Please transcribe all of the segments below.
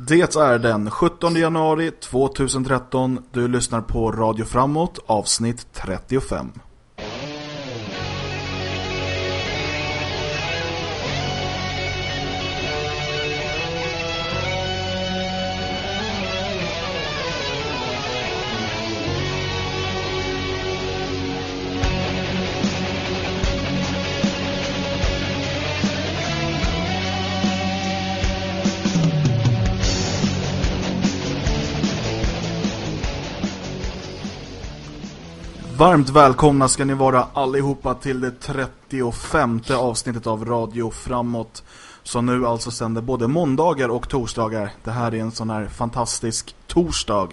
Det är den 17 januari 2013. Du lyssnar på Radio Framåt, avsnitt 35. Varmt välkomna ska ni vara allihopa till det 35 avsnittet av Radio Framåt som nu alltså sänder både måndagar och torsdagar. Det här är en sån här fantastisk torsdag.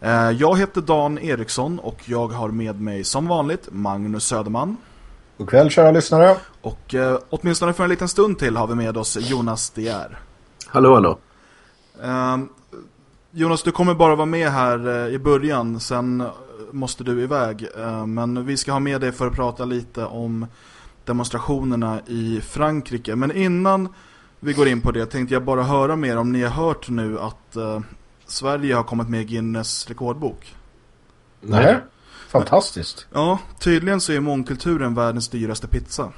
Eh, jag heter Dan Eriksson och jag har med mig som vanligt Magnus Söderman. God kväll kära lyssnare. Och eh, åtminstone för en liten stund till har vi med oss Jonas Dier. Hallå, hallå. Eh, Jonas, du kommer bara vara med här i början. Sen måste du iväg. Eh, men vi ska ha med dig för att prata lite om demonstrationerna i Frankrike. Men innan vi går in på det tänkte jag bara höra mer om ni har hört nu att uh, Sverige har kommit med Guinness rekordbok. Nej, fantastiskt. Ja, tydligen så är mångkulturen världens dyraste pizza.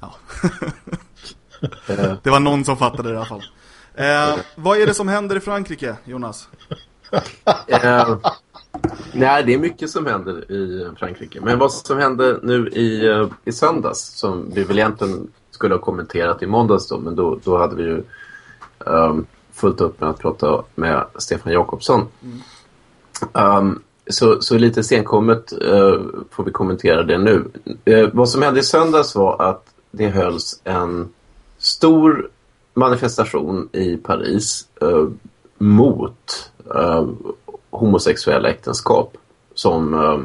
Ja. det var någon som fattade det i alla fall. Eh, vad är det som händer i Frankrike, Jonas? Eh, nej, det är mycket som händer i Frankrike. Men vad som hände nu i, eh, i söndags, som vi väl egentligen skulle ha kommenterat i måndags då, men då, då hade vi ju um, fullt upp med att prata med Stefan Jakobsson. Mm. Um, så, så lite senkommet uh, får vi kommentera det nu. Uh, vad som hände i söndags var att det hölls en stor manifestation i Paris uh, mot Eh, homosexuella äktenskap som, uh,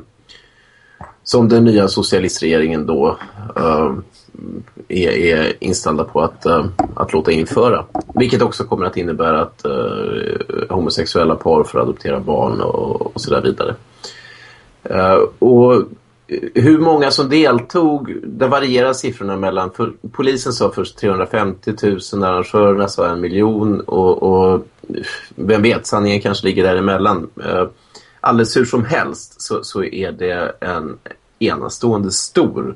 som den nya socialistregeringen då uh, är, är inställda på att, att låta införa. Vilket också kommer att innebära att homosexuella par får adoptera barn och, och så där vidare. och hur många som deltog, det varierar siffrorna mellan, för polisen sa först 350 000, arrangörerna sa en miljon och, och vem vet, sanningen kanske ligger däremellan. Eh, alldeles hur som helst så, så är det en enastående stor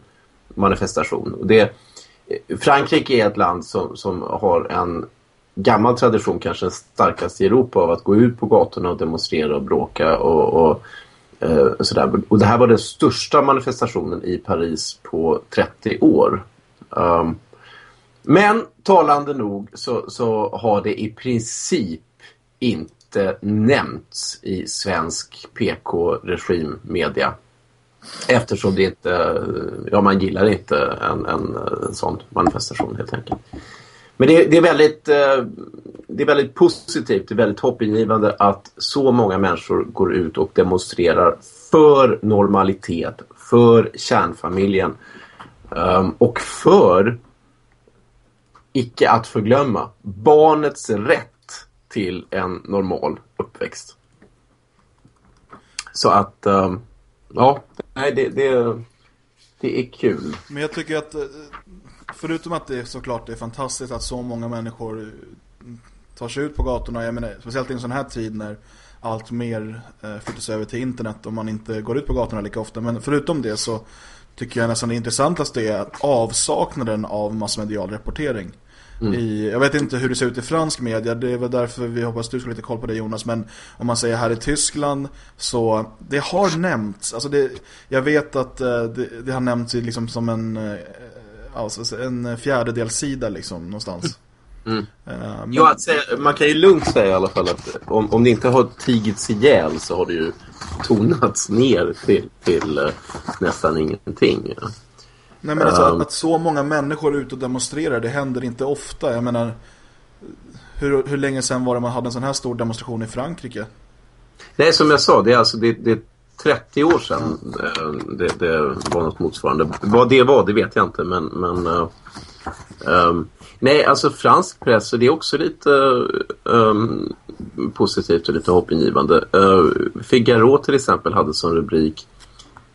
manifestation. Och det, eh, Frankrike är ett land som, som har en gammal tradition, kanske den starkaste i Europa, av att gå ut på gatorna och demonstrera och bråka och, och eh, sådär. Och det här var den största manifestationen i Paris på 30 år. Um, men talande nog så, så har det i princip inte nämnts i svensk PK-regimmedia. Eftersom det inte, ja man gillar inte en, en, en sån manifestation helt enkelt. Men det, det, är väldigt, eh, det är väldigt positivt, det är väldigt hoppingivande att så många människor går ut och demonstrerar för normalitet, för kärnfamiljen ehm, och för icke att förglömma barnets rätt till en normal uppväxt. Så att, ehm, ja, nej det, det, det är kul. Men jag tycker att, eh, förutom att det såklart är fantastiskt att så många människor eh, tar sig ut på gatorna, jag menar, speciellt i en sån här tid när allt mer eh, flyttas över till internet och man inte går ut på gatorna lika ofta. Men förutom det så tycker jag nästan det intressantaste är avsaknaden av massmedial rapportering. Mm. I, jag vet inte hur det ser ut i fransk media, det är väl därför vi hoppas att du ska lite koll på det Jonas, men om man säger här i Tyskland så det har nämnts, alltså det, jag vet att uh, det, det, har nämnts liksom som en, alltså en fjärdedelsida liksom någonstans. Mm. Uh, men... Att säga, man kan ju lugnt säga i alla fall att om, om det inte har tigits ihjäl så har det ju tonats ner till, till nästan ingenting. Ja. Nej men alltså um, att så många människor är ute och demonstrerar, det händer inte ofta. Jag menar, hur, hur länge sedan var det man hade en sån här stor demonstration i Frankrike? Nej, som jag sa, det är alltså det, det är 30 år sedan mm. det, det, var något motsvarande. Vad det var, det vet jag inte, men... men uh, um, nej, alltså fransk press, det är också lite um, positivt och lite hoppingivande. Uh, Figaro till exempel hade som rubrik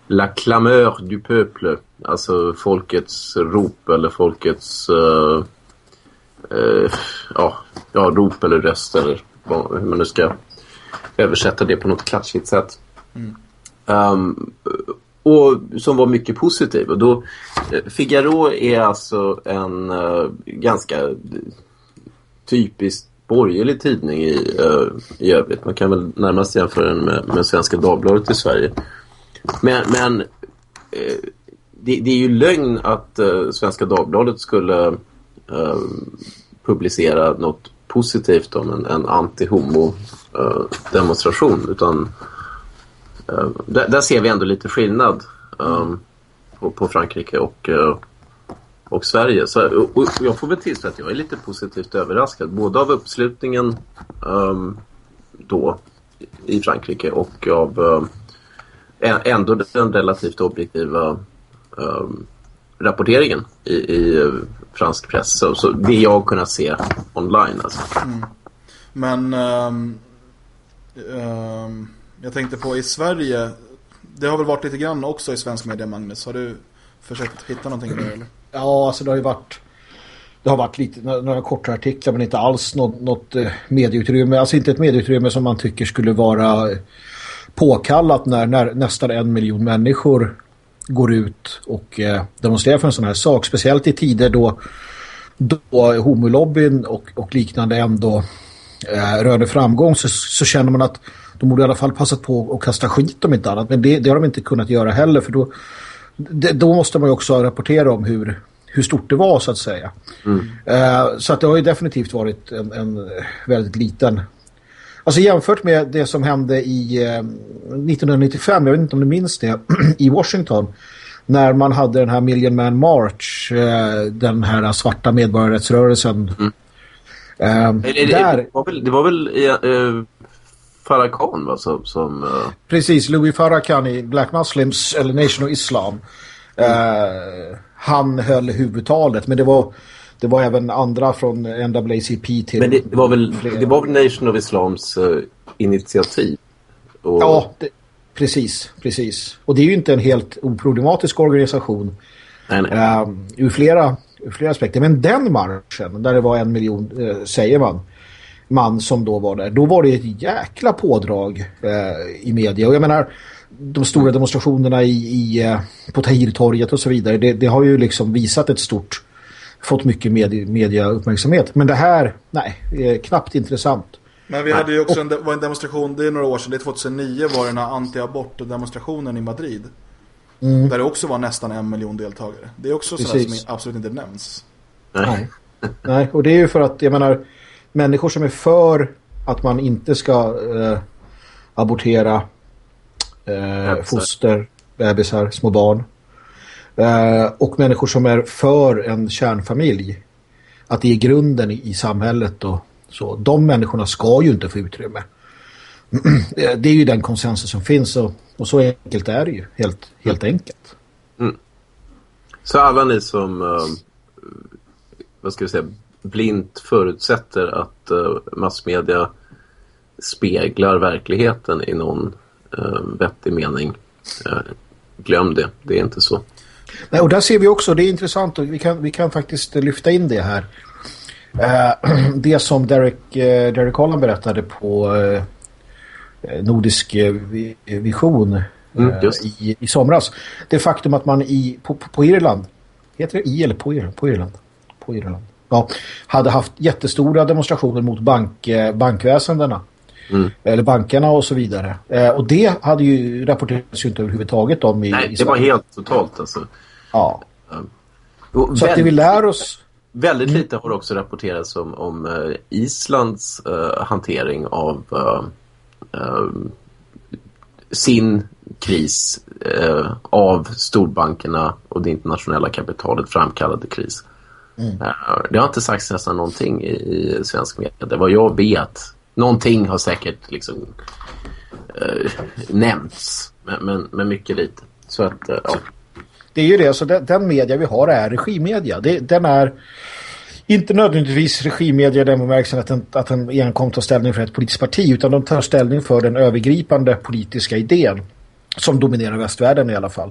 La clameur du peuple, alltså folkets rop eller folkets uh, eh, ja, ja, rop eller röst eller vad, hur man nu ska översätta det på något klatschigt sätt. Um, och som var mycket positiv. Och då, eh, Figaro är alltså en uh, ganska eh, typiskt borgerlig tidning i, uh, i övrigt. Man kan väl närmast jämföra den med, med Svenska Dagbladet i Sverige. Men, men uh, det, det, är ju lögn att Svenska Dagbladet skulle publicera något positivt om en, en anti-homo-demonstration. utan Uh, Eh, där, där, ser vi ändå lite skillnad um, på, på, Frankrike och, uh, och Sverige. Så, och, och jag får väl tillstå att jag är lite positivt överraskad. Både av uppslutningen um, då i Frankrike och av uh, ändå den relativt objektiva um, rapporteringen i, i fransk press. Så, så det jag har kunnat se online. Alltså. Mm. Men um, um jag tänkte på i Sverige, det har väl varit lite grann också i svensk media, Magnus. Har du försökt hitta någonting där eller? Ja, alltså det har ju varit det har varit lite, några korta artiklar men inte alls något, något eh, medieutrymme. Alltså inte ett medieutrymme som man tycker skulle vara eh, påkallat när, när nästan en miljon människor går ut och eh, demonstrerar för en sån här sak. Speciellt i tider då, då homolobbyn och, och liknande ändå eh, rörde framgång så, så känner man att de borde i alla fall passat på att kasta skit om inte annat. Men det, det har de inte kunnat göra heller för då, det, då måste man ju också rapportera om hur, hur stort det var så att säga. Mm. Uh, så att det har ju definitivt varit en, en, väldigt liten... Alltså jämfört med det som hände i uh, eh, 1995, jag vet inte om du minns det, i Washington när man hade den här Million Man March, uh, den här svarta medborgarrättsrörelsen. Mm. Det, det, där... det, var väl, det var väl Farrakhan va, som... som uh... Precis, Louis Farrakhan i Black Muslims eller Nation of Islam. Mm. Uh, han höll huvudtalet men det var, det var även andra från NAACP till... Men det, det var, väl, det var väl Nation of Islams uh, initiativ? Och... Ja, det, precis, precis. Och det är ju inte en helt oproblematisk organisation. Nej, nej. ur, flera, ur flera aspekter. Men den marschen, där det var en miljon, säger man man som då var där. Då var det ett jäkla pådrag eh, i media. Och jag menar, de stora demonstrationerna i, i, eh, på Tahirtorget och så vidare, det, det, har ju liksom visat ett stort, fått mycket media, mediauppmärksamhet. Men det här, nej, är knappt intressant. Men vi hade ju också en, var en demonstration, det är några år sedan, det är 2009 var den här anti-abort-demonstrationen i Madrid. Mm. Där det också var nästan en miljon deltagare. Det är också sådär som absolut inte nämns. Nej. Nej, och det är ju för att, jag menar, människor som är för att man inte ska eh, abortera eh, foster, bebisar, små barn. Eh, och människor som är för en kärnfamilj. Att det är grunden i, i samhället och så. De människorna ska ju inte få utrymme. det är ju den konsensus som finns och, och så enkelt är det ju. Helt, helt mm. enkelt. Mm. Så alla ni som uh, vad ska vi säga blint förutsätter att uh, massmedia speglar verkligheten i någon uh, vettig mening. Uh, glöm det, det är inte så. Nej, och där ser vi också, det är intressant och vi kan, vi kan faktiskt lyfta in det här. Det som Derek, Derek Holland berättade på Nordisk Vision mm, i, i somras. Det faktum att man i, på, på Irland, heter det i eller på Irland? På Irland. På Irland ja, hade haft jättestora demonstrationer mot bank, eh, bankväsendena. Mm. Eller bankerna och så vidare. Eh, och det hade ju rapporterats ju inte överhuvudtaget om i Nej, i det var helt totalt alltså. Ja. Um, så att det vi lär oss... Väldigt mm. lite har också rapporterats om, om uh, Islands uh, hantering av uh, sin kris av storbankerna och det internationella kapitalet framkallade kris. Mm. Det har inte sagts nästan någonting i, i svensk media. Vad jag vet. Någonting har säkert liksom äh, nämnts. Men, men, men, mycket lite. Så att, äh, ja. Det är ju det. Så den, den media vi har är regimedia. Det, den är inte nödvändigtvis regimedia i den bemärkelsen att den, att den enkom tar ställning för ett politiskt parti utan de tar ställning för den övergripande politiska idén som dominerar västvärlden i alla fall.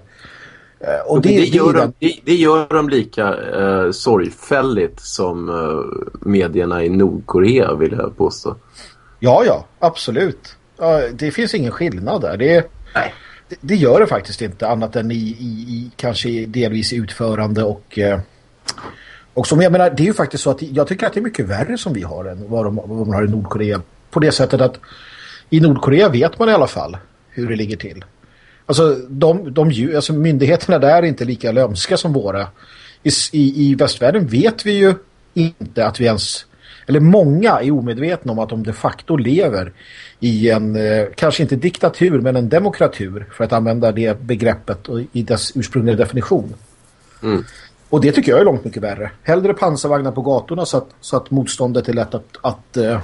Eh, och det, det, gör de, det, det, gör de lika uh, sorgfälligt som uh, medierna i Nordkorea vill jag påstå. Ja, ja, absolut. Uh, det finns ingen skillnad där. Det, Nej. Det, det, gör det faktiskt inte annat än i, i, i kanske delvis utförande och uh, och som jag menar, det är ju faktiskt så att jag tycker att det är mycket värre som vi har än vad, de, vad man har i Nordkorea. På det sättet att i Nordkorea vet man i alla fall hur det ligger till. Alltså, de, de, alltså myndigheterna där är inte lika lömska som våra. I, i, I västvärlden vet vi ju inte att vi ens... Eller många är omedvetna om att de de facto lever i en, eh, kanske inte diktatur, men en demokratur för att använda det begreppet i dess ursprungliga definition. Mm. Och det tycker jag är långt mycket värre. Hellre pansarvagnar på gatorna så att, så att motståndet är lätt att, att, uh,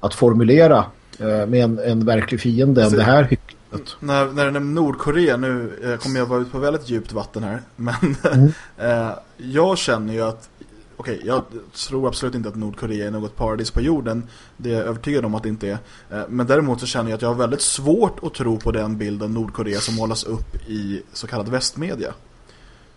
att formulera uh, med en, en verklig fiende än det här hycklet. När, när det nämner Nordkorea, nu uh, kommer jag vara ute på väldigt djupt vatten här. Men mm. jag känner ju att okej, okay, jag tror absolut inte att Nordkorea är något paradis på jorden. Det är jag övertygad om att det inte är. Men däremot så känner jag att jag har väldigt svårt att tro på den bilden Nordkorea som målas upp i så kallad västmedia.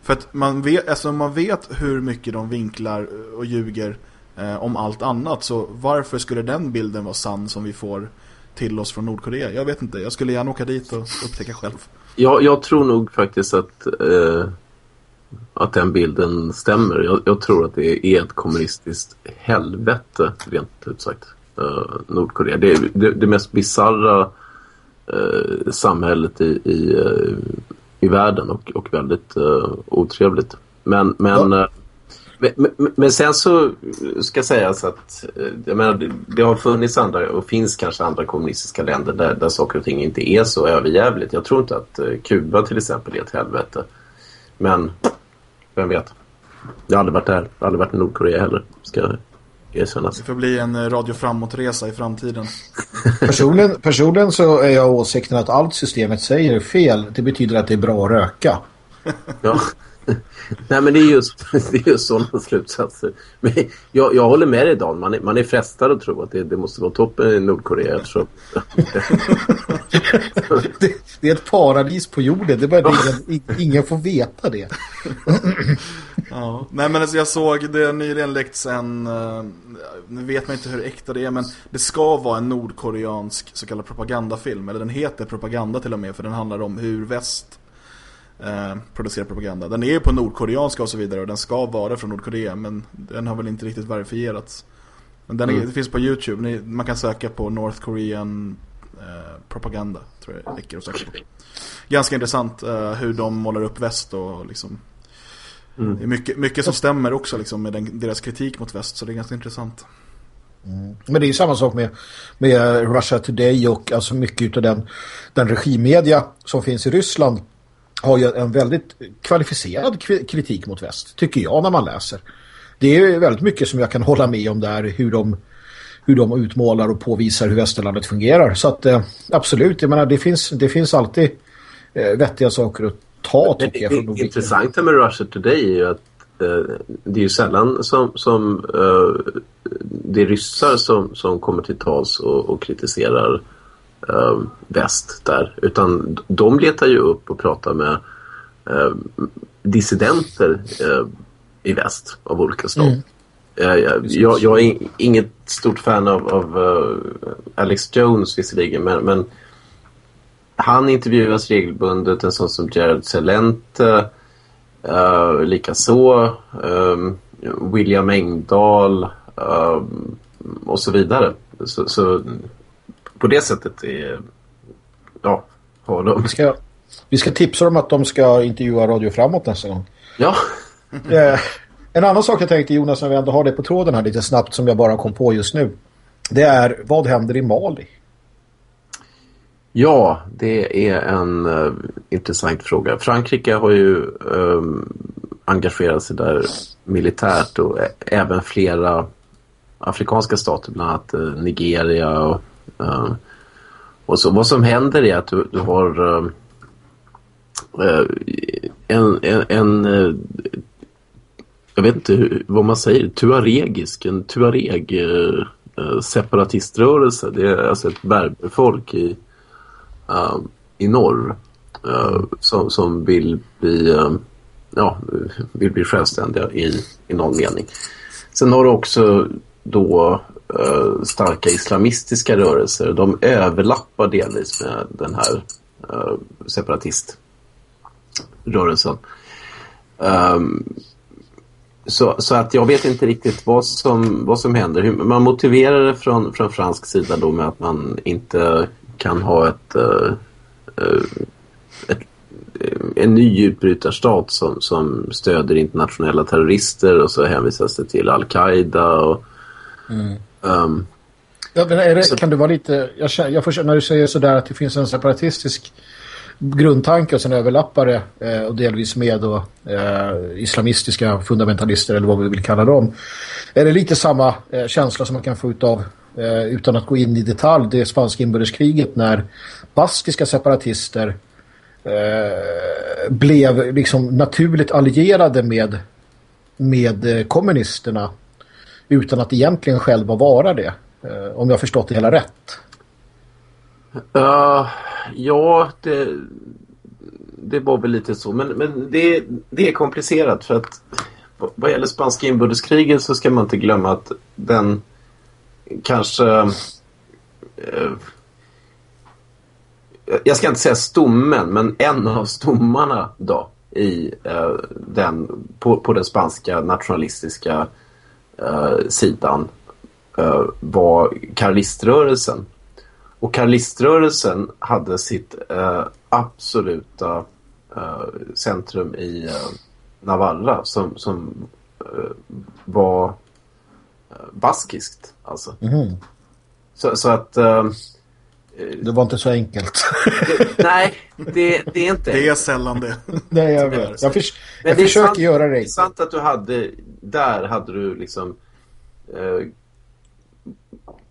För att man vet, alltså man vet hur mycket de vinklar och ljuger eh, om allt annat. Så varför skulle den bilden vara sann som vi får till oss från Nordkorea? Jag vet inte. Jag skulle gärna åka dit och upptäcka själv. Ja, jag tror nog faktiskt att, eh, att den bilden stämmer. Jag, jag, tror att det är ett kommunistiskt helvete, rent ut sagt. Eh, Nordkorea. Det är det, det mest bizarra eh, samhället i, i eh, i världen och, och väldigt uh, otrevligt. Men, men, ja. Men, men, men, sen så ska sägas att uh, jag menar, det, det, har funnits andra och finns kanske andra kommunistiska länder där, där saker och ting inte är så överjävligt. Jag tror inte att Kuba till exempel är ett helvete. Men vem vet. Jag har aldrig varit där. Jag har aldrig varit i Nordkorea heller. Ska erkännas. Det får bli en eh, radio framåtresa i framtiden. personligen, personligen så är jag åsikten att allt systemet säger är fel. Det betyder att det är bra att röka. ja. Nej men det är just, det är just sådana slutsatser. Men jag, jag håller med dig Dan. Man är, man är frestad att tro att det, det måste vara toppen i Nordkorea. Så. det, det, är ett paradis på jorden. Det är bara ingen, ingen får veta det. ja. Nej men alltså jag såg det nyligen läckts en uh, nu vet man inte hur äkta det är men det ska vara en nordkoreansk så kallad propagandafilm. Eller den heter propaganda till och med för den handlar om hur väst eh, producerar propaganda. Den är ju på nordkoreanska och så vidare och den ska vara från Nordkorea men den har väl inte riktigt verifierats. Men den är, mm. finns på Youtube. Man kan söka på North Korean eh, propaganda tror jag räcker att söka på. Ganska intressant eh, hur de målar upp väst och liksom mm. det är mycket, mycket som stämmer också liksom, med den, deras kritik mot väst så det är ganska intressant. Mm. Men det är ju samma sak med, med Russia Today och alltså mycket av den, den regimmedia som finns i Ryssland har ju en väldigt kvalificerad kritik mot väst, tycker jag när man läser. Det är väldigt mycket som jag kan hålla med om där, hur de, hur de utmålar och påvisar hur västerlandet fungerar. Så att eh, absolut, jag menar, det finns, det finns alltid eh, vettiga saker att ta tycker jag. Från det intressanta med Russia Today är ju att eh, det är ju sällan som, som eh, det är ryssar som, som kommer till tals och, och kritiserar eh, väst där. Utan de letar ju upp och pratar med eh, dissidenter eh, i väst av olika slag. Mm. Jag, jag, jag, är inget stort fan av, av uh, Alex Jones visserligen men, men han intervjuas regelbundet en sån som Gerald Celente uh, likaså um, William Engdahl uh, och så vidare så, så på det sättet är ja, har de. Vi ska, vi ska tipsa dem att de ska intervjua Radio Framåt nästa gång. Ja. eh, en annan sak jag tänkte Jonas när vi ändå har det på tråden här lite snabbt som jag bara kom på just nu. Det är vad händer i Mali? Ja, det är en uh, intressant fråga. Frankrike har ju um, engagerat sig där militärt och även flera afrikanska stater, bland annat uh, Nigeria och Eh, och så vad som händer är att du, du har uh, en, en, en uh, jag vet inte hur, vad man säger, tuaregisk, en tuareg separatiströrelse. Det är alltså ett berberfolk i, i norr uh, som, som vill bli uh, ja, vill bli självständiga i, i någon mening. Sen har du också då uh, starka islamistiska rörelser. De överlappar delvis med den här eh, separatiströrelsen. Um, så, så att jag vet inte riktigt vad som, vad som händer. Man motiverar det från, från fransk sida då med att man inte kan ha ett, uh, ett en ny utbrytarstat som, som stöder internationella terrorister och så hänvisas det till Al-Qaida och mm um, ja, men är det, så, kan du vara lite jag, jag får, när du säger sådär att det finns en separatistisk grundtanke och sen överlappar det eh, och delvis med då, eh, islamistiska fundamentalister eller vad vi vill kalla dem. Är det lite samma eh, känsla som man kan få ut av eh, utan att gå in i detalj det spanska inbördeskriget när baskiska separatister eh, blev liksom naturligt allierade med, med eh, kommunisterna utan att egentligen själva vara det. Eh, om jag förstått det hela rätt. Uh, ja, det, det var väl lite så. Men, men det, det är komplicerat för att vad gäller spanska inbördeskriget så ska man inte glömma att den kanske... Uh, jag ska inte säga stommen, men en av stommarna då i eh, den, på, på den spanska nationalistiska sidan var karliströrelsen och karliströrelsen hade sitt eh, absoluta eh, centrum i eh, Navarra som, som eh, var eh, baskiskt. Alltså. Mm. Så, så, att... Eh, det var inte så enkelt. det, nej, det, det, är inte Det är sällan det. nej, jag vet. Jag, förs jag försöker sant, göra det. Det är sant att du hade... Där hade du liksom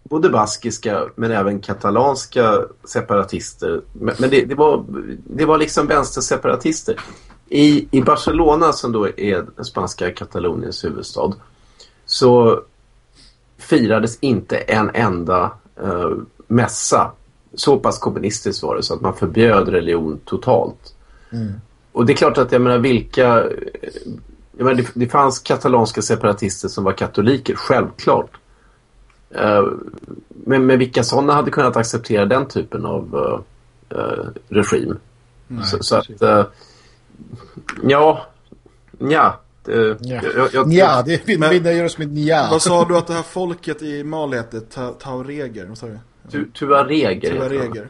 både baskiska men även katalanska separatister. Men, men det, det, var, det var liksom vänsterseparatister. I, I Barcelona som då är spanska Kataloniens huvudstad så firades inte en enda uh, mässa. Så pass kommunistiskt var det så att man förbjöd religion totalt. Mm. Och det är klart att jag menar vilka... Jag menar, det, det fanns katalanska separatister som var katoliker, självklart. Uh, men, men vilka sådana hade kunnat acceptera den typen av uh, uh, regim? Nej, så, så, att, ja, ja. Det, ja. Jag, jag, ja, det är middag gör oss med nja. Vad sa du att det här folket i Mali heter? Ta, taureger? Vad sa du? Tu, tuareger. Tuareger.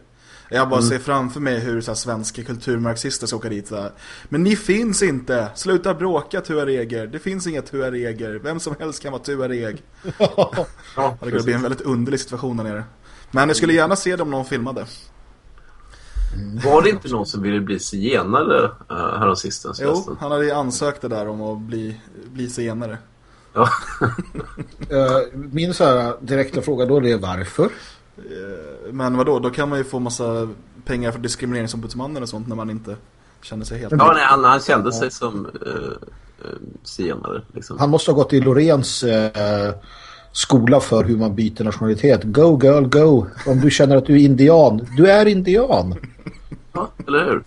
Jag bara mm. ser framför mig hur så här, svenska kulturmarxister ska åka dit. Så här. Men ni finns inte. Sluta bråka tuareger. Det finns inga tuareger. Vem som helst kan vara tuareg. ja, det skulle bli en väldigt underlig situation där nere. Men jag skulle gärna se dem någon filmade. Mm. Var det inte någon som ville bli zigenare uh, häromsistens? Jo, han hade ansökt det där om att bli, bli zigenare. Ja. uh, min så här direkta fråga då är varför? Eh, men vadå, då kan man ju få massa pengar för diskrimineringsombudsmannen och sånt när man inte känner sig helt... Ja, nej, han, han kände sig som uh, zigenare. Liksom. Han måste ha gått i Lorens uh, skola för hur man byter nationalitet. Go girl, go! Om du känner att du är indian. Du är indian! Ja, eller hur?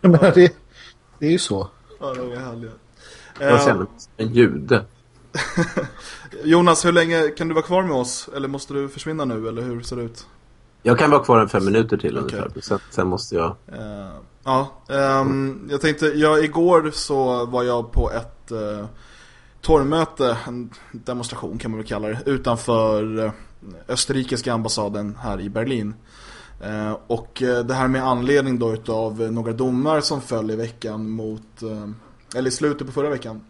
Men det, det är ju så. Ja, de är härliga. Jag känner mig som en jude. Jonas, hur länge kan du vara kvar med oss? Eller måste du försvinna nu? Eller hur ser det ut? Jag kan vara kvar en fem minuter till okay. ungefär. Sen, sen måste jag... Uh, ja, um, jag tänkte... Ja, igår så var jag på ett uh, torgmöte, en demonstration kan man väl kalla det, utanför uh, österrikiska ambassaden här i Berlin. Uh, och det här med anledning då utav några domar som föll i veckan mot... eller i slutet på förra veckan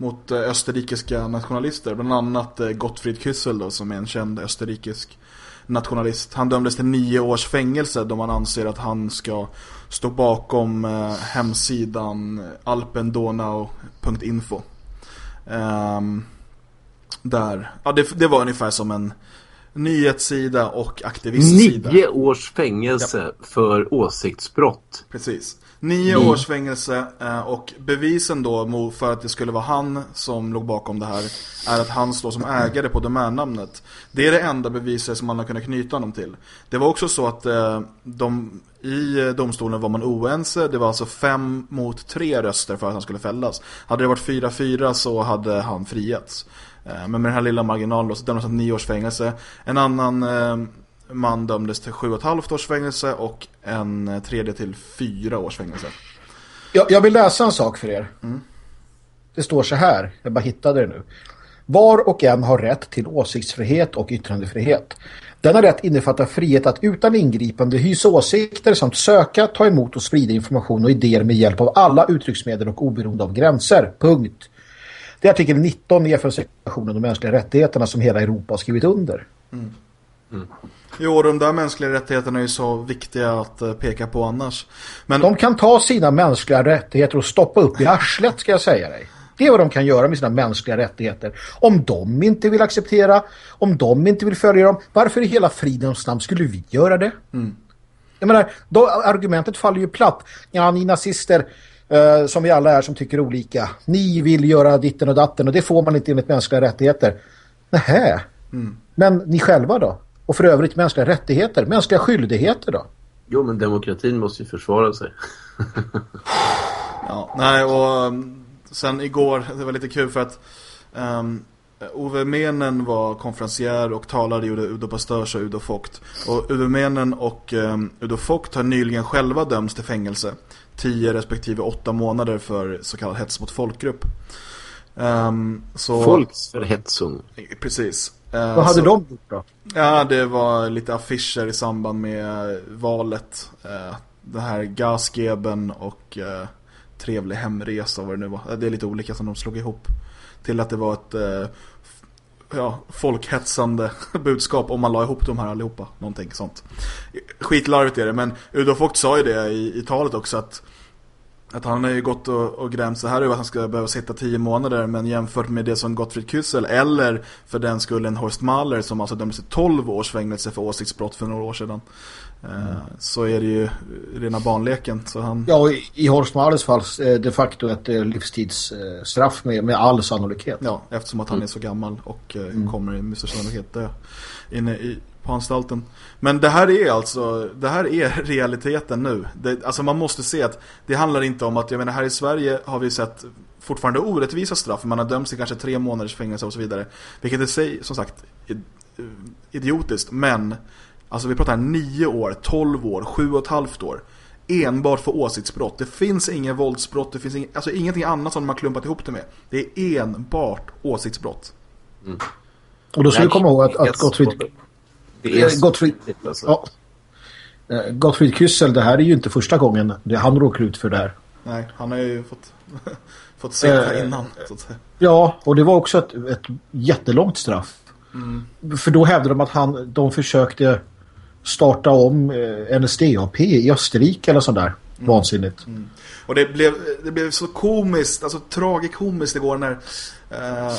mot eh, österrikiska nationalister. Bland annat eh, Gottfried Küssel då, som är en känd österrikisk nationalist. Han dömdes till nio års fängelse då man anser att han ska stå bakom eh, hemsidan alpendonau.info. Um, där, ja det, det, var ungefär som en nyhetssida och aktivistsida. Nio års fängelse ja. för åsiktsbrott. Precis. Nio mm. års fängelse eh, och bevisen då för att det skulle vara han som låg bakom det här är att han står som ägare på domännamnet. Det är det enda beviset som man har kunnat knyta honom till. Det var också så att eh, de, i domstolen var man oense. Det var alltså fem mot tre röster för att han skulle fällas. Hade det varit fyra fyra så hade han friats. Eh, men med den här lilla marginalen då, så dömdes han nio års fängelse. En annan man dömdes till 7,5 års fängelse och en tredje till fyra års fängelse. Jag, jag vill läsa en sak för er. Mm. Det står så här, jag bara hittade det nu. Var och en har rätt till åsiktsfrihet och yttrandefrihet. Denna rätt innefattar frihet att utan ingripande hysa åsikter samt söka, ta emot och sprida information och idéer med hjälp av alla uttrycksmedel och oberoende av gränser. Punkt. Det är artikel 19 i FNs deklaration om de mänskliga rättigheterna som hela Europa har skrivit under. Mm. Mm. Jo, de där mänskliga rättigheterna är ju så viktiga att uh, peka på annars. Men... De kan ta sina mänskliga rättigheter och stoppa upp i arslet ska jag säga dig. Det är vad de kan göra med sina mänskliga rättigheter. Om de inte vill acceptera, om de inte vill följa dem, varför i hela fridens namn skulle vi göra det? Mm. Jag menar, då, argumentet faller ju platt. Ja, ni nazister, eh, som vi alla är som tycker olika, ni vill göra ditten och datten och det får man inte enligt mänskliga rättigheter. Nähä. Mm. Men ni själva då? Och för övrigt mänskliga rättigheter, mänskliga skyldigheter då? Jo, men demokratin måste ju försvara sig. ja, nej, och um, sen igår, det var lite kul för att um, Ove Menen var konferencier och talade i Udo Pastörs och Udo Fogt. Och Udo Menen och um, Udo Fogt har nyligen själva dömts till fängelse. 10 respektive 8 månader för så kallad hets mot folkgrupp. Um, så... Folksförhetsung. Precis. Uh, Vad hade så... de gjort då? Ja, det var lite affischer i samband med valet. Uh, det här gasgeben och trevlig hemresa vad det nu var. Det är lite olika som de slog ihop. Till att det var ett ja, folkhetsande budskap om man la ihop de här allihopa. Någonting sånt. Skitlarvigt är det, men Udo Fogt sa ju det i, i talet också att att han har ju gått och, och grämt så här över att han ska behöva sitta tio månader men jämfört med det som Gottfried Küssel eller för den skullen Horst Mahler som alltså dömdes till 12 års fängelse för åsiktsbrott för några år sedan mm. så är det ju rena barnleken så han... Ja, i, i Horst Mahlers fall de facto ett eh, livstidsstraff med, med all sannolikhet. Ja, eftersom att han är så gammal och eh, mm. kommer med största sannolikhet dö inne i, på anstalten. Men det här är alltså, det här är realiteten nu. Det, alltså man måste se att det handlar inte om att, jag menar här i Sverige har vi sett fortfarande orättvisa straff. Man har dömts till kanske tre månaders fängelse och så vidare. Vilket i sig, som sagt, idiotiskt. Men, alltså vi pratar här nio år, tolv år, sju och ett halvt år. Enbart för åsiktsbrott. Det finns ingen våldsbrott, det finns ing, alltså ingenting annat som de har klumpat ihop det med. Det är enbart åsiktsbrott. Mm. Och då ska vi komma ihåg att, att Gottfried det är eh, Gottfried, alltså. ja. Eh, Gottfried Kyssel, det här är ju inte första gången det han råkar ut för det här. Nej, han har ju fått, fått se det äh, innan. Så att säga. Ja, och det var också ett, ett jättelångt straff. Mm. För då hävdade de att han, de försökte starta om eh, NSDAP i Österrike eller sådär. Mm. Vansinnigt. Mm. Och det blev, det blev så komiskt, alltså tragikomiskt igår när eh,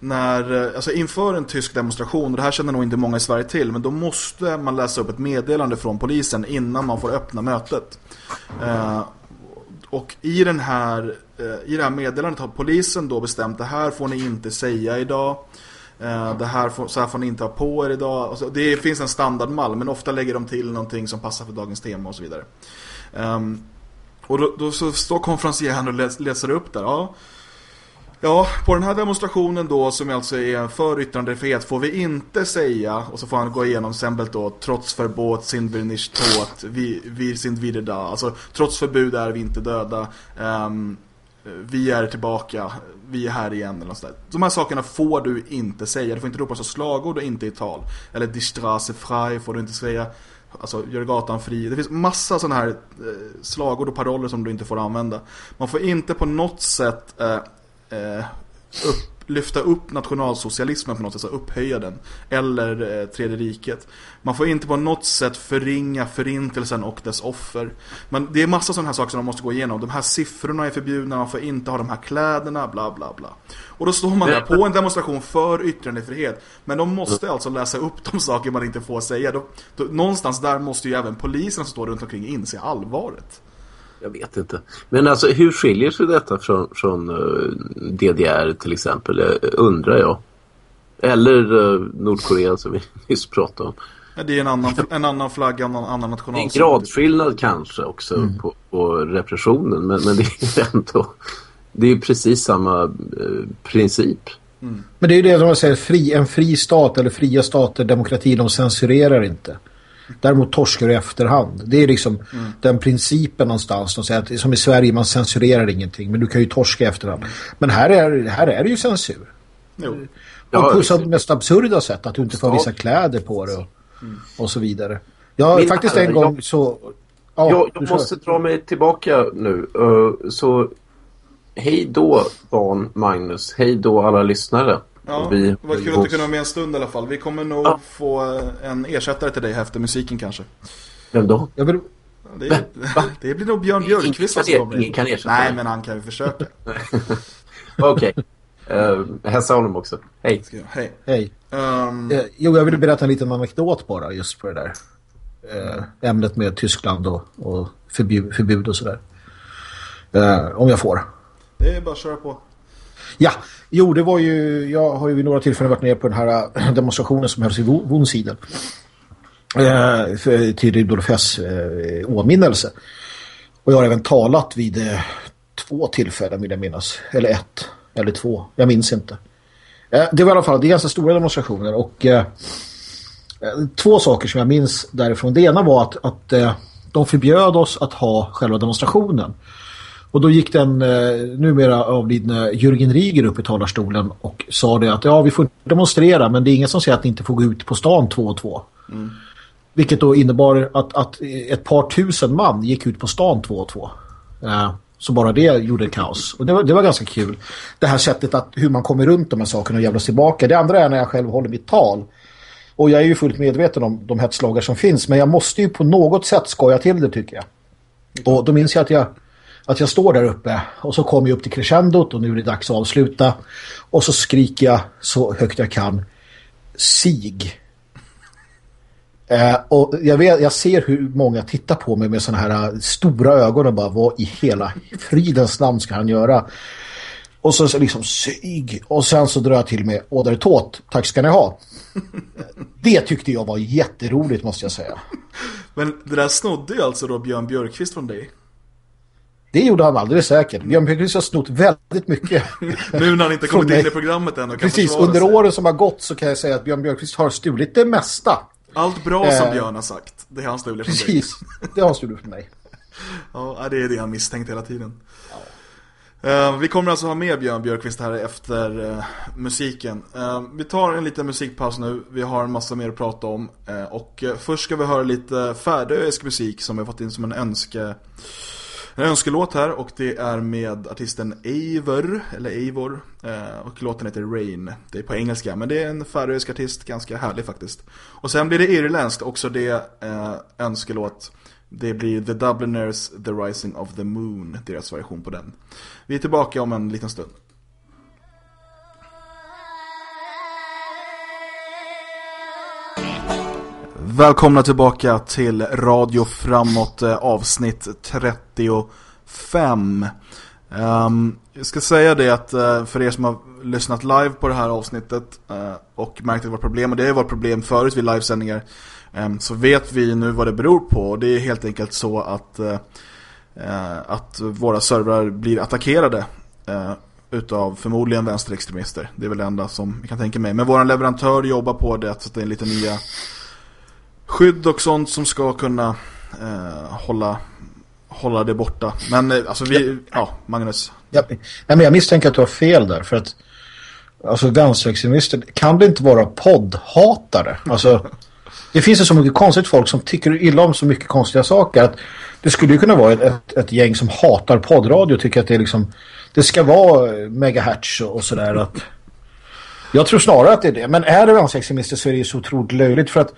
när, eh, alltså inför en tysk demonstration, och det här känner nog inte många i Sverige till, men då måste man läsa upp ett meddelande från polisen innan man får öppna mötet. Eh, och i, den här, eh, i det här meddelandet har polisen då bestämt det här får ni inte säga idag. Eh, det här får, så här får ni inte ha på er idag. Alltså, det finns en standardmall, men ofta lägger de till någonting som passar för dagens tema och så vidare. Ehm, och då, då så står konferencieren och läser upp där. Ja, Ja, på den här demonstrationen då som alltså är för yttrandefrihet får vi inte säga och så får han gå igenom exempel då trots förbåt sind wir nicht tot vi, vi sind wieder da alltså trots förbud är vi inte döda um, vi är tillbaka vi är här igen eller sådär. De här sakerna får du inte säga du får inte ropa så slagord och inte i tal eller die Straße frei får du inte säga Alltså gör gatan fri. Det finns massa sådana här eh, slagord och paroller som du inte får använda. Man får inte på något sätt eh, eh, upp, lyfta upp nationalsocialismen på något sätt, så upphöja den. Eller eh, tredje riket. Man får inte på något sätt förringa förintelsen och dess offer. Men det är massa sådana här saker som man måste gå igenom. De här siffrorna är förbjudna, man får inte ha de här kläderna, bla bla bla. Och då står man där på en demonstration för yttrandefrihet. Men de måste alltså läsa upp de saker man inte får säga. Då, då, någonstans där måste ju även polisen som står runt omkring inse allvaret. Jag vet inte. Men alltså hur skiljer sig detta från, från uh, DDR till exempel? Uh, undrar jag. Eller uh, Nordkorea som vi nyss pratade om. Ja, det är en annan, en annan flagga, en annan nationalsång. En gradskillnad kanske också mm. på, på, repressionen. Men, men det är ändå... Det är precis samma eh, princip. Mm. Men det är ju det som man säger, fri, en fri stat eller fria stater, demokrati, de censurerar inte. Däremot torskar i efterhand. Det är liksom mm. den principen någonstans. De säger att, som i Sverige, man censurerar ingenting. Men du kan ju torska i efterhand. Men här är, här är det ju censur. Jo. Och på så mest absurda sätt. Att du inte får vissa kläder på dig. Och, mm. och så vidare. Jag Min faktiskt en gång jag, så... Ja, jag, jag måste dra mig tillbaka nu. Uh, så hej då barn Magnus. Hej då alla lyssnare. Ja, vi, det var kul att du kunde vara med en stund i alla fall. Vi kommer nog ja. få eh, en ersättare till dig efter musiken kanske. Vem då? Jag vill... det, det, blir nog Björn Björkqvist som kommer Ingen kan ersätta Nej, men han kan ju försöka. Okej. Okay. Uh, hälsa honom också. Hej. Hej. Hej. Um... Uh, jo, jag vill berätta en liten anekdot bara just på det där. Uh, ämnet med Tyskland och, och förbud, förbud och sådär. Uh, om jag får. Det är bara att köra på. Ja, jo det var ju, jag har ju vid några tillfällen varit nere på den här äh, demonstrationen som hölls i Vonsidan. Eh, till Rudolf Hess eh, åminnelse. Och jag har även talat vid eh, två tillfällen vill jag minnas. Eller ett, eller två, jag minns inte. Eh, det var i alla fall, det är ganska stora demonstrationer och eh, eh två saker som jag minns därifrån. Det ena var att, att eh, de förbjöd oss att ha själva demonstrationen. Och då gick den eh, numera avlidne Jürgen Rieger upp i talarstolen och sa det att ja, vi får demonstrera men det är ingen som säger att ni inte får gå ut på stan två och två. Mm. Vilket då innebar att, att ett par tusen man gick ut på stan två och två. Eh, så bara det gjorde kaos. Och det var, det var ganska kul. Det här sättet att hur man kommer runt de här sakerna och jävlas tillbaka. Det andra är när jag själv håller mitt tal. Och jag är ju fullt medveten om de hetslagar som finns. Men jag måste ju på något sätt skoja till det tycker jag. Och då minns jag att jag att jag står där uppe och så kommer jag upp till crescendot och nu är det dags att avsluta. Och så skriker jag så högt jag kan SIG. Eh, och jag, vet, jag ser hur många tittar på mig med såna här eh, stora ögon och bara vad i hela fridens namn ska han göra? Och så liksom SIG. Och sen så drar jag till med ådertåt. Tack ska ni ha. Det tyckte jag var jätteroligt måste jag säga. Men det där snodde ju alltså då Björn Björkqvist från dig. Det gjorde han alldeles säkert. Björn Björkqvist har snott väldigt mycket. nu när han inte kommit in i programmet än Precis, under sig. åren som har gått så kan jag säga att Björn Björkqvist har stulit det mesta. Allt bra som eh, Björn har sagt, det har han stulit från Precis, det har han stulit från mig. ja, det är det han misstänkt hela tiden. Ja. Uh, vi kommer alltså ha med Björn Björkqvist här efter uh, musiken. Uh, vi tar en liten musikpaus nu. Vi har en massa mer att prata om. och först ska vi höra lite färdig musik som vi har fått in som en önske en önskelåt här och det är med artisten Eivor, eller Eivor, eh, och låten heter Rain. Det är på engelska, men det är en färöisk artist, ganska härlig faktiskt. Och sen blir det irländskt, också det eh, önskelåt. Det blir The Dubliners, The Rising of the Moon, deras version på den. Vi är tillbaka om en liten stund. Välkomna tillbaka till Radio Framåt eh, avsnitt 35. Um, ehm, jag ska säga det att uh, för er som har lyssnat live på det här avsnittet uh, och märkt att det var problem, och det har varit problem förut vid livesändningar, um, så vet vi nu vad det beror på. Det är helt enkelt så att, uh, att våra servrar blir attackerade utav förmodligen vänsterextremister. Det är väl det enda som vi kan tänka mig. Men vår leverantör jobbar på det att sätta in lite nya skydd och sånt som ska kunna eh, hålla, hålla det borta. Men eh, alltså vi, ja, ja Magnus. Ja, nej, men jag misstänker att du har fel där för att alltså vänsterextremister, kan det inte vara poddhatare? Alltså det finns ju så mycket konstigt folk som tycker illa om så mycket konstiga saker att det skulle ju kunna vara ett, ett, ett gäng som hatar poddradio och tycker att det är liksom det ska vara megahertz och, och sådär att jag tror snarare att det är det. Men är det vänsterextremister så är det ju så otroligt löjligt för att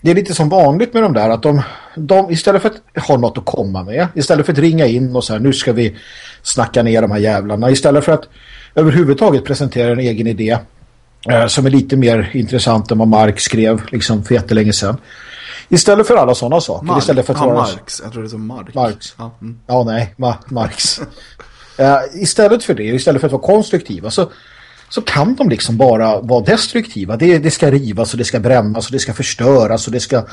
det är lite som vanligt med de där att de, de istället för att ha något att komma med, istället för att ringa in och så här, nu ska vi snacka ner de här jävlarna, istället för att överhuvudtaget presentera en egen idé eh, som är lite mer intressant än vad Mark skrev liksom för jättelänge sedan. Istället för alla sådana saker. Mark. Istället för att ja, vara... Marx. Jag tror det är Marx. Marx. Ja, mm. Ja, nej. Ma Marx. uh, istället för det, istället för att vara konstruktiva så, så kan de liksom bara vara destruktiva. Det, det ska rivas och det ska brännas och det ska förstöras och det ska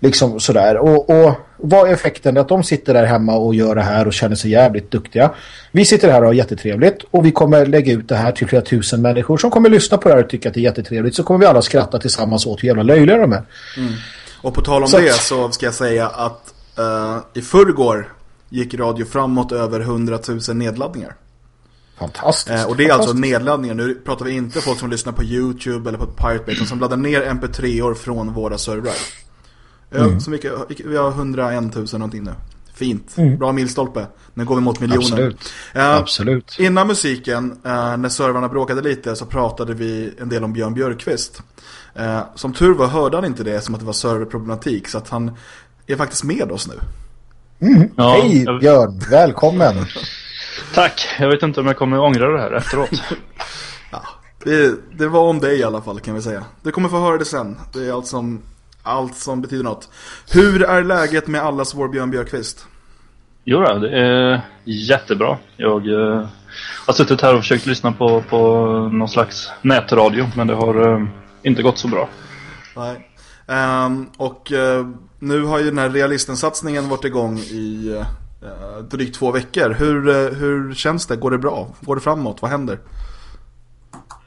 liksom sådär. Och, och vad är effekten? Att de sitter där hemma och gör det här och känner sig jävligt duktiga. Vi sitter här och har jättetrevligt och vi kommer lägga ut det här till flera tusen människor som kommer lyssna på det här och tycka att det är jättetrevligt. Så kommer vi alla skratta tillsammans åt hur jävla löjliga de är. Mm. Och på tal om Så- det så ska jag säga att eh, i förrgår gick radio framåt över 100 000 nedladdningar. Fantastiskt. Eh, och det är alltså nedladdningar. Nu pratar vi inte folk som lyssnar på YouTube eller på Pirate Bay, utan som laddar ner MP3-or från våra servrar. Ja, Mm. så mycket, vi har 101 000 någonting nu. Fint. Bra milstolpe. Nu går vi mot miljonen. Mm. Absolut. Eh, Absolut. Innan musiken, eh, när servrarna bråkade lite så pratade vi en del om Björn Björkqvist. Eh, som tur var hörde han inte det som att det var serverproblematik så att han är faktiskt med oss nu. Ja, Hej Björn, välkommen. tack. Jag vet inte om jag kommer ångra det här efteråt. Ja, det, det var om dig i alla fall kan vi säga. Du kommer få höra det sen. Det är allt som, allt som betyder något. Hur är läget med allas vår Björn Björkqvist? Jo, det är jättebra. Jag eh, har suttit här och försökt lyssna på, på någon slags nätradio, men det har eh, inte gått så bra. Nej. Ehm, och eh, nu har ju den här realisten-satsningen varit igång i uh, drygt två veckor. Hur, eh, hur känns det? Går det bra? Går det framåt? Vad händer?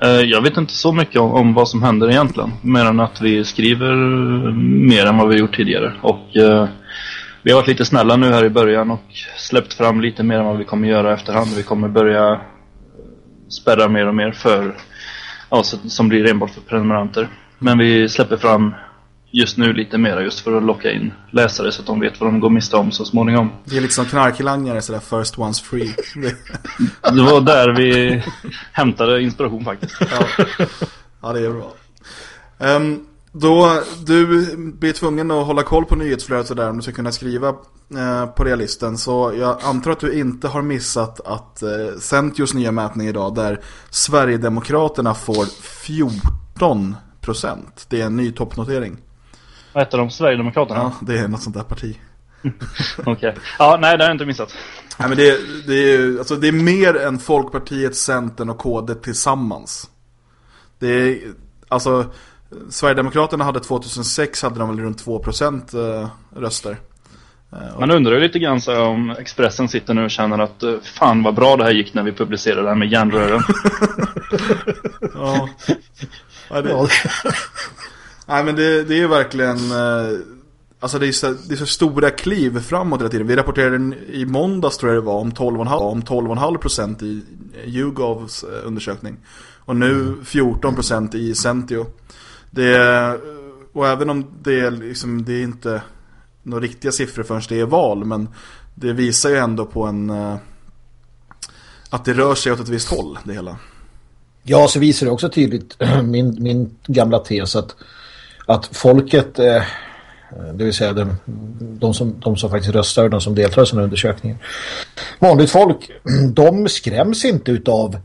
Eh, jag vet inte så mycket om, om vad som händer egentligen, mer än att vi skriver mer än vad vi gjort tidigare. Och eh, vi har varit lite snälla nu här i början och släppt fram lite mer än vad vi kommer göra efterhand. Vi kommer börja spärra mer och mer för, ja, så- som blir enbart för prenumeranter. Men vi släpper fram just nu lite mer just för att locka in läsare så att de vet vad de går miste om så småningom. Det är liksom knarklangare sådär first one's free. Det- var där vi hämtade inspiration faktiskt. ja. ja, det är bra. Ehm, då du blir tvungen att hålla koll på nyhetsflödet sådär om du ska kunna skriva eh, på realisten. Så jag antar att du inte har missat att eh, Centios nya mätning idag där Sverigedemokraterna får 14 procent. Det är en ny toppnotering. Vad heter de? Sverigedemokraterna? Ja, det är något sånt där parti. Okej. Ja, nej det har jag inte missat. Nej, men det, det, är, alltså, det är mer än Folkpartiet, Centern och KD tillsammans. Det är, alltså, Sverigedemokraterna hade 2006 hade de väl runt 2% eh, röster. Eh, Man undrar ju lite grann så om Expressen sitter nu och känner att eh, fan vad bra det här gick när vi publicerade det här med järnrören. ja. Ja, det, Ja, nej men det, det är verkligen eh, Alltså det är, så, det är så stora kliv framåt hela tiden. Vi rapporterade i måndags tror jag det var om 12,5 om 12,5% i YouGovs eh, undersökning. Och nu 14% i Centio. Det och även om det är, liksom, det är inte några riktiga siffror förrän det är val. Men det visar ju ändå på en eh, att det rör sig åt ett visst håll det hela. Ja, så visar det också tydligt min, min gamla tes att, att folket, eh, det vill säga de, de, som, de som faktiskt röstar, de som deltar i sådana undersökningar. Vanligt folk, de skräms inte utav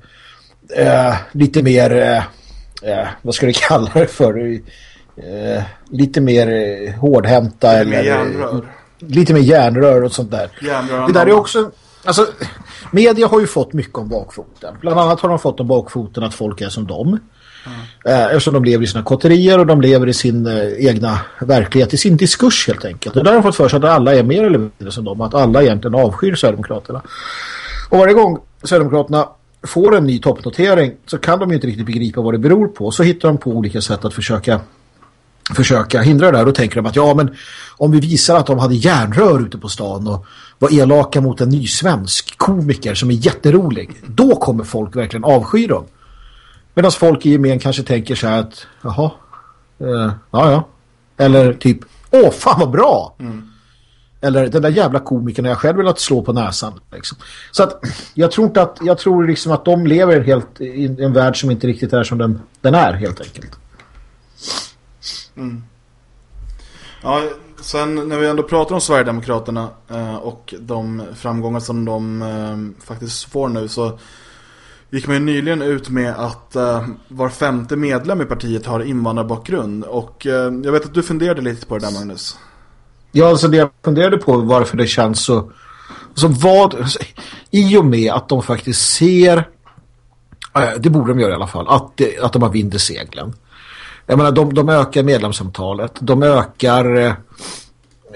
eh, lite mer, eh, eh, vad ska du kalla det för, eh, lite mer hårdhänta Lite mer eller järnrör. lite mer järnrör och sånt där. Järnrör Det där är också, alltså, media har ju fått mycket om bakfoten. Bland annat har de fått om bakfoten att folk är som dem. Mm. eftersom de lever i sina kotterier och de lever i sin eh, egna verklighet, i sin diskurs helt enkelt. Och där har de fått för sig att alla är mer eller mindre som dem, att alla egentligen avskyr Sverigedemokraterna. Och varje gång Sverigedemokraterna får en ny toppnotering så kan de ju inte riktigt begripa vad det beror på. Så hittar de på olika sätt att försöka försöka hindra det där. Då tänker de att ja, men om vi visar att de hade järnrör ute på stan och var elaka mot en ny svensk komiker som är jätterolig, då kommer folk verkligen avsky dem. Medan folk i gemen kanske tänker så här att jaha, eh, ja ja. Eller typ, åh fan vad bra! Eller den där jävla komikern jag själv velat slå på näsan. Liksom. Så att jag tror inte att, jag tror liksom att de lever helt i en värld som inte riktigt är som den, den är helt enkelt. Ja, sen när vi ändå pratar om Sverigedemokraterna eh, och de framgångar som de eh, faktiskt får nu så gick man ju nyligen ut med att uh, var femte medlem i partiet har invandrarbakgrund. Och uh, jag vet att du funderade lite på det där Magnus. Ja, alltså det jag funderade på varför det känns så... Alltså vad... Alltså, I och med att de faktiskt ser... Eh, det borde de göra i alla fall. Att, att de har vind i seglen. Jag menar, de, de ökar medlemsantalet, De ökar... Eh,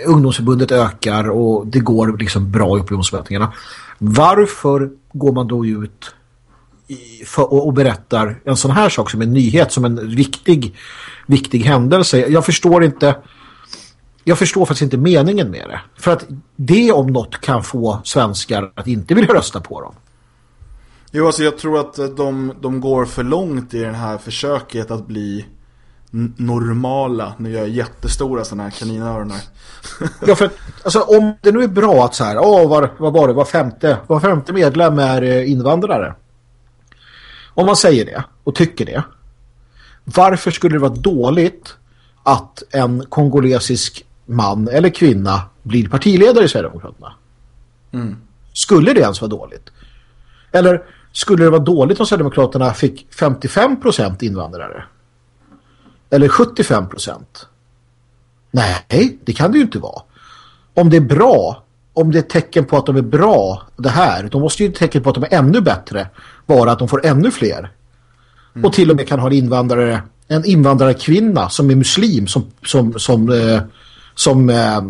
ungdomsförbundet ökar och det går liksom bra i opinionsmätningarna. Varför går man då ut för, och, och, berättar en sån här sak som en nyhet, som en viktig, viktig händelse? Jag förstår inte jag förstår faktiskt inte meningen med det. För att det om något kan få svenskar att inte vilja rösta på dem. Jo, alltså jag tror att de, de går för långt i det här försöket att bli normala. Nu gör jag jättestora sådana här kaninöron här. ja, för alltså, om det nu är bra att så här, åh, var, vad var det, var femte, var femte medlem är eh, invandrare. Om man säger det och tycker det, varför skulle det vara dåligt att en kongolesisk man eller kvinna blir partiledare i Sverigedemokraterna? Mm. Skulle det ens vara dåligt? Eller skulle det vara dåligt om Sverigedemokraterna fick 55% invandrare? Eller 75 procent? Nej, det kan det ju inte vara. Om det är bra, om det är tecken på att de är bra det här, då måste ju tecken på att de är ännu bättre vara att de får ännu fler. Mm. Och till och med kan ha en invandrare, en invandrarkvinna som är muslim som, som, som, eh, som eh,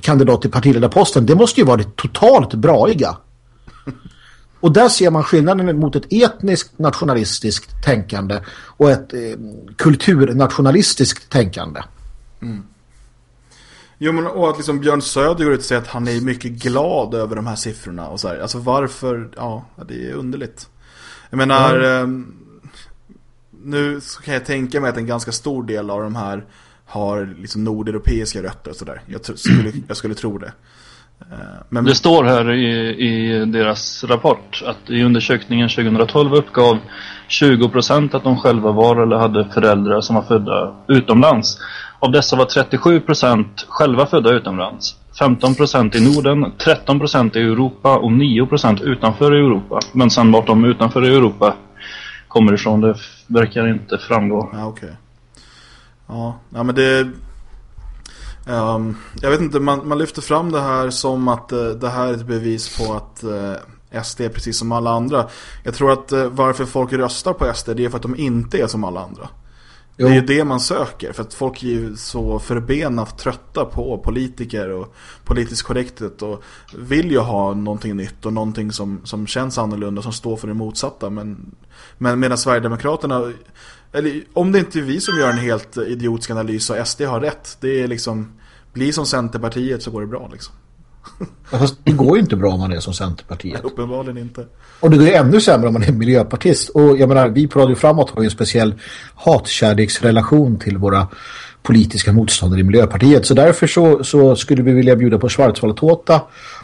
kandidat till partiledarposten. Det måste ju vara det totalt braiga. Och där ser man skillnaden mot ett etniskt nationalistiskt tänkande och ett eh, kulturnationalistiskt tänkande. Mm. Jo, men och att liksom Björn Söder går ut och säger att han är mycket glad över de här siffrorna. Och så här. Alltså varför? Ja, det är underligt. Jag menar, mm. nu kan jag tänka mig att en ganska stor del av de här har liksom nordeuropeiska rötter och sådär. Jag, skulle, jag skulle tro det. Eh, men... Det står här i, i deras rapport att i undersökningen 2012 uppgav 20% att de själva var eller hade föräldrar som var födda utomlands. Av dessa var 37% själva födda utomlands. 15% i Norden, 13% i Europa och 9% utanför Europa. Men sen vart de utanför Europa kommer ifrån, det verkar inte framgå. Ja, okej. Okay. Ja, ja, men det Um, jag vet inte, man, man, lyfter fram det här som att uh, det här är ett bevis på att eh, uh, SD är precis som alla andra. Jag tror att uh, varför folk röstar på SD det är för att de inte är som alla andra. Jo. Det är ju det man söker, för att folk är ju så förbenat trötta på politiker och politiskt korrekthet och vill ju ha någonting nytt och någonting som, som känns annorlunda, som står för det motsatta. Men, men medan Sverigedemokraterna eller om det inte är vi som gör en helt idiotisk analys och SD har rätt. Det är liksom, bli som Centerpartiet så går det bra liksom. Fast det går ju inte bra om man är som Centerpartiet. Nej, uppenbarligen inte. Och det går ju ännu sämre om man är miljöpartist. Och jag menar, vi på Radio Framåt har ju en speciell hatkärleksrelation till våra politiska motståndare i Miljöpartiet. Så därför så, så skulle vi vilja bjuda på Schwarzwaldtåta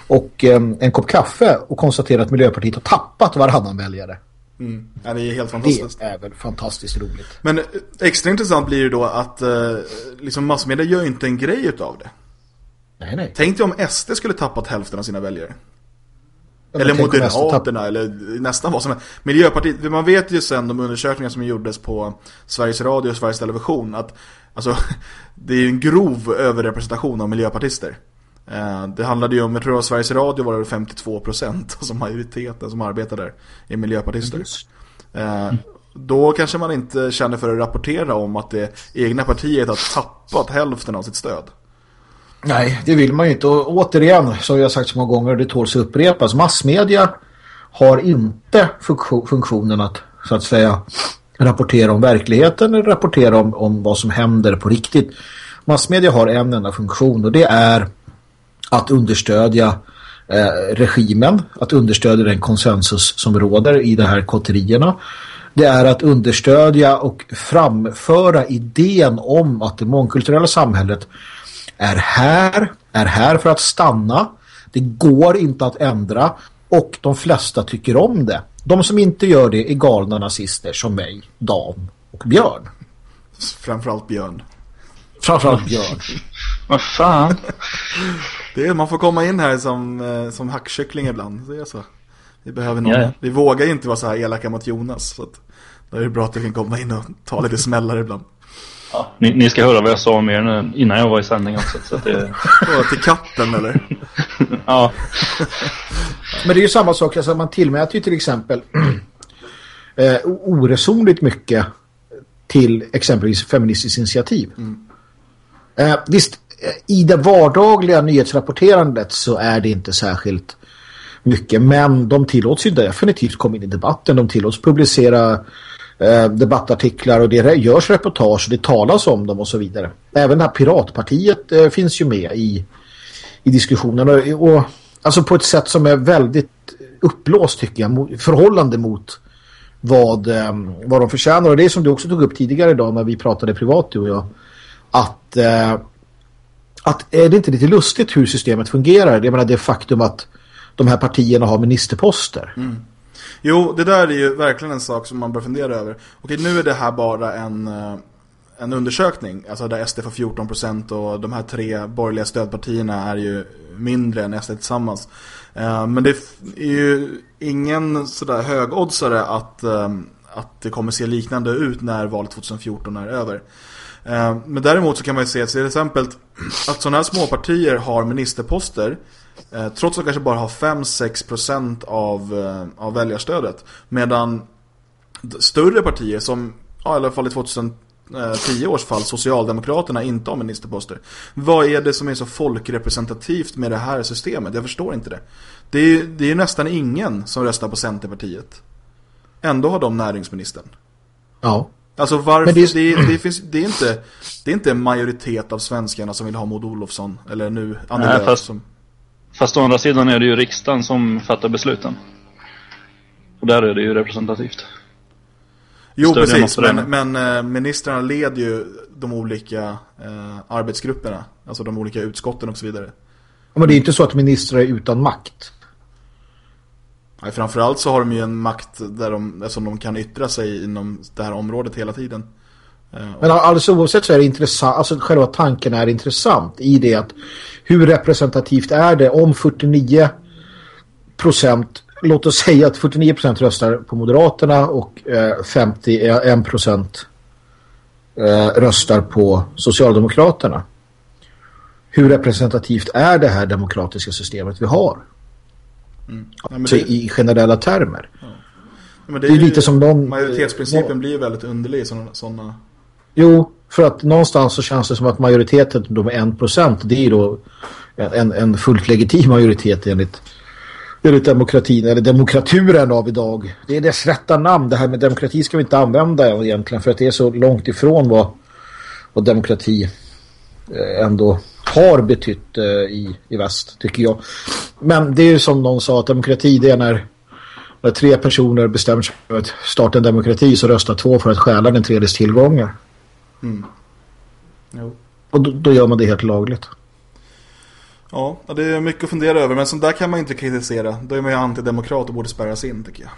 och eh, en kopp kaffe och konstatera att Miljöpartiet har tappat varannan väljare. Mm. Ja, det är helt fantastiskt. Det är väl fantastiskt roligt. Men eh, extra intressant blir det då att eh, liksom massmedia gör inte en grej utav det. Nej, nej. Tänk dig om SD skulle tappat hälften av sina väljare. Ja, eller Moderaterna, eller nästan vad som helst. Miljöpartiet, man vet ju sen de undersökningar som gjordes på Sveriges Radio och Sveriges Television att alltså, det är en grov överrepresentation av miljöpartister. Eh, det handlade ju om, jag tror att Sveriges Radio var det 52% alltså majoriteten som arbetar där är miljöpartister. Mm. Då kanske man inte känner för att rapportera om att det egna partiet har tappat hälften av sitt stöd. Nej, det vill man ju inte. Och återigen, så har jag sagt så många gånger, det tåls upprepas. Massmedia har inte funktionen att, så att säga, rapportera om verkligheten eller rapportera om, om vad som händer på riktigt. Massmedia har en enda funktion och det är att understödja eh, regimen, att understödja den konsensus som råder i de här kotterierna. Det är att understödja och framföra idén om att det mångkulturella samhället är här, är här för att stanna. Det går inte att ändra och de flesta tycker om det. De som inte gör det är galna nazister som mig, Dan och Björn. Framförallt Björn. Framförallt Björn. Vad fan? Det är, man får komma in här som, eh, som hackkyckling ibland. Det är så. Vi behöver någon. Vi vågar ju inte vara så här elaka mot Jonas. Så att, då är det bra att du kan komma in och ta lite smällar ibland. Ja, ni, ni ska höra vad jag sa om er nu, innan jag var i sändning också. Så att det, Åh, till katten eller? ja, Men det är ju samma sak, alltså man tillmäter ju till exempel eh, oresonligt mycket till exempelvis Feministiskt initiativ. Eh, visst, eh, i det vardagliga nyhetsrapporterandet så är det inte särskilt mycket, men de tillåts ju definitivt komma in i debatten, de tillåts publicera eh, debattartiklar och det görs reportage och det talas om dem och så vidare. Även det här piratpartiet eh, finns ju med i, i diskussionen och, och alltså på ett sätt som är väldigt upplåst tycker jag, förhållande mot vad, eh, vad de förtjänar och det är som du också tog upp tidigare idag när vi pratade privat du och jag att, eh, att är det inte lite lustigt hur systemet fungerar? Jag menar det faktum att de här partierna har ministerposter. Mm. Jo, det där är ju verkligen en sak som man bör fundera över. Okej, nu är det här bara en, eh, en undersökning. Alltså där SD får 14% och de här tre borgerliga stödpartierna är ju mindre än SD tillsammans. Eh, men det är ju ingen sådär högoddsare att, eh, att det kommer se liknande ut när valet 2014 är över. Men däremot så kan man ju se till exempel att sådana här småpartier har ministerposter trots att de kanske bara har 5-6% av, eh, av väljarstödet. Medan större partier som, ja, i alla fall i 2010 års fall, Socialdemokraterna inte har ministerposter. Vad är det som är så folkrepresentativt med det här systemet? Jag förstår inte det. Det är, det är nästan ingen som röstar på Centerpartiet. Ändå har de näringsministern. Ja. Alltså varför, Men det, det är- det, finns, det, är inte, det är inte en majoritet av svenskarna som vill ha Maud Olofsson, eller nu Annie Nej, Lööf fast- som... fast å andra sidan är det ju riksdagen som fattar besluten. Och där är det ju representativt. Jo Stödjer precis, men, men eh, ministrarna leder ju de olika eh, arbetsgrupperna, alltså de olika utskotten och så vidare. Men det är inte så att ministrar är utan makt. Nej, framförallt så har de ju en makt där de, som de kan yttra sig inom det här området hela tiden. Eh, Men alltså oavsett så är det intressant, alltså själva tanken är intressant i det att hur representativt är det om 49 procent, låt oss säga att 49 procent röstar på Moderaterna och eh, 51 procent eh, röstar på Socialdemokraterna. Hur representativt är det här demokratiska systemet vi har? Nej, men Alltså det, i generella termer. men det är ju- lite som någon- Majoritetsprincipen blir ju väldigt underlig i sådana... Jo, för att någonstans så känns det som att majoriteten, de är en procent, det är ju då en, en fullt legitim majoritet enligt, enligt demokratin, eller demokraturen av idag. Det är dess rätta namn. Det här med demokrati ska vi inte använda egentligen för att det är så långt ifrån vad, vad demokrati eh, ändå har betytt eh, i, i väst, tycker jag. Men det är ju som någon sa, att demokrati det är när när tre personer bestämmer sig för att starta en demokrati så röstar två för att stjäla den tredjes tillgångar. Jo. Och då, då gör man det helt lagligt. Ja, och det är mycket att fundera över, men sånt där kan man inte kritisera. Då är man ju antidemokrat och borde spärras in, tycker jag.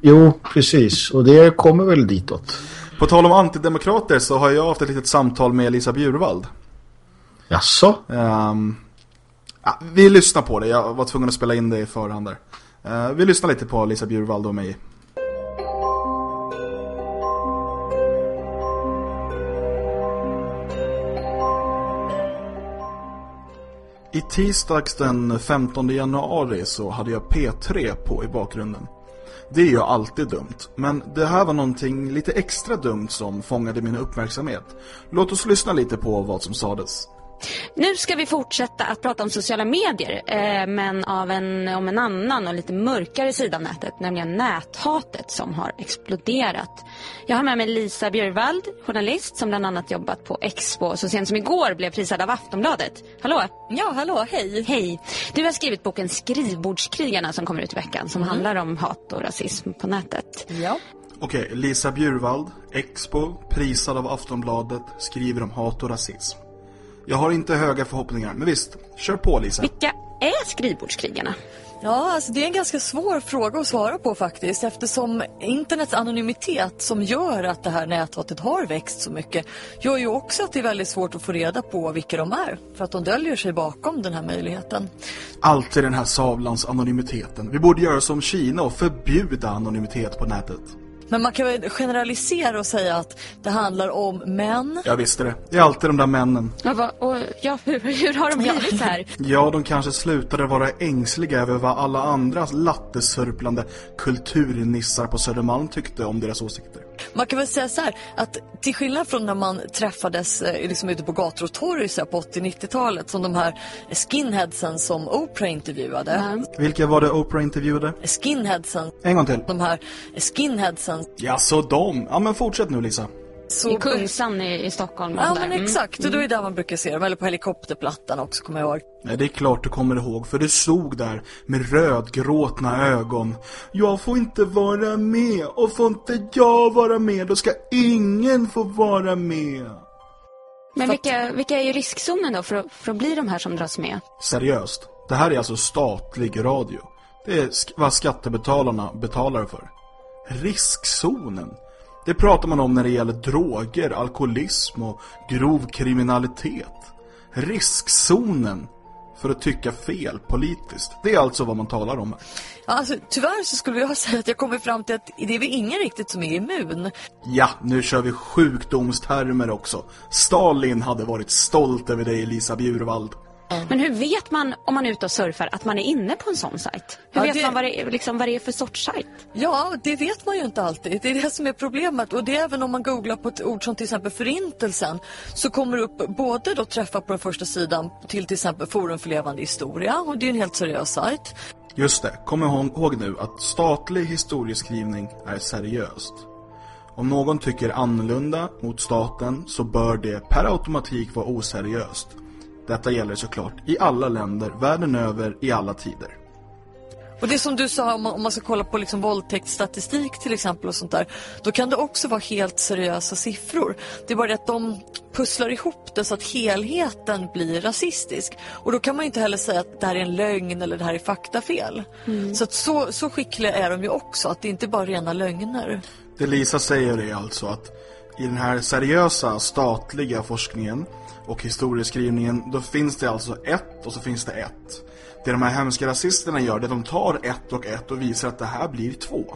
Jo, precis. Och det kommer väl ditåt. På tal om antidemokrater så har jag haft ett litet samtal med Elisa Bjurvald. Jaså? Ehm, ja, vi lyssnar på det, jag var tvungen att spela in det i förhand där. Eh, vi lyssnar lite på Lisa Bjurvald och mig. I tisdags den 15 januari så hade jag P3 på i bakgrunden. Det är ju alltid dumt, men det här var någonting lite extra dumt som fångade min uppmärksamhet. Låt oss lyssna lite på vad som sades. Nu ska vi fortsätta att prata om sociala medier, eh, men av en, om en annan och lite mörkare sida av nätet, nämligen näthatet som har exploderat. Jag har med mig Lisa Björvald, journalist som bland annat jobbat på Expo så sent som igår blev prisad av Aftonbladet. Hallå! Ja, hallå, hej. Hej! Du har skrivit boken Skrivbordskrigarna som kommer ut i veckan som handlar om hat och rasism på nätet. Ja. Okej, Lisa Bjurvald, Expo, prisad av Aftonbladet, skriver om hat och rasism. Jag har inte höga förhoppningar, men visst, kör på Lisa. Vilka är Skrivbordskrigarna? Ja, alltså det är en ganska svår fråga att svara på faktiskt eftersom internets anonymitet som gör att det här näthatet har växt så mycket gör ju också att det är väldigt svårt att få reda på vilka de är för att de döljer sig bakom den här möjligheten. Alltid den här savlans anonymiteten. Vi borde göra som Kina och förbjuda anonymitet på nätet. Men man kan väl generalisera och säga att det handlar om män. Jag visste det. Det är alltid de där männen. Ja, va, och, ja hur, hur har de blivit här? Ja, de kanske slutade vara ängsliga över vad alla andra lattesörplande kulturnissar på Södermalm tyckte om deras åsikter. Man kan väl säga så här att till skillnad från när man träffades eh, liksom ute på gator och torg så här på 80-90-talet som de här skinheadsen som Oprah intervjuade. Mm. Vilka var det Oprah intervjuade? Skinheadsen, En gång till. de här skinheadsen. Ja, så de. Ja, men fortsätt nu Lisa. Så I Kungsan i, i Stockholm. Ja där. men Mm. exakt, och då är det där man brukar se dem. Eller på helikopterplattan också kommer jag ihåg. Nej, det är klart du kommer ihåg, för du stod där med rödgråtna ögon. Jag får inte vara med, och får inte jag vara med, då ska ingen få vara med. Men vilka, vilka är ju riskzonen då för att, för att bli de här som dras med? Seriöst, det här är alltså statlig radio. Det är sk- vad skattebetalarna betalar för. Riskzonen. Det pratar man om när det gäller droger, alkoholism och grov kriminalitet. Riskzonen för att tycka fel politiskt. Det är alltså vad man talar om här. Ja, alltså, tyvärr så skulle jag säga att jag kommer fram till att det är väl ingen riktigt som är immun. Ja, nu kör vi sjukdomstermer också. Stalin hade varit stolt över dig, Lisa Bjurvald. Men hur vet man om man är ute och surfar att man är inne på en sån sajt? Hur Ja, vet det- man vad det, är- liksom, vad det är för sorts sajt? Ja, det vet man ju inte alltid. Det är det som är problemet. Och det är även om man googlar på ett ord som till exempel förintelsen så kommer det upp både då träffar på den första sidan till till exempel Forum för levande historia och det är en helt seriös sajt. Just det, kom ihåg ihåg nu att statlig historieskrivning är seriöst. Om någon tycker annorlunda mot staten så bör det per automatik vara oseriöst. Detta gäller såklart i alla länder, världen över, i alla tider. Och det som du sa om man, om man ska kolla på liksom våldtäktsstatistik till exempel och sånt där. Då kan det också vara helt seriösa siffror. Det är bara det att de pusslar ihop det så att helheten blir rasistisk. Och då kan man ju inte heller säga att det här är en lögn eller det här är faktafel. Så, att så, så skickliga är de ju också, att det inte bara är rena lögner. Det Lisa säger är alltså att i den här seriösa statliga forskningen och historieskrivningen då finns det alltså ett och så finns det ett. Det de här hemska rasisterna gör det är att de tar ett och ett och visar att det här blir två.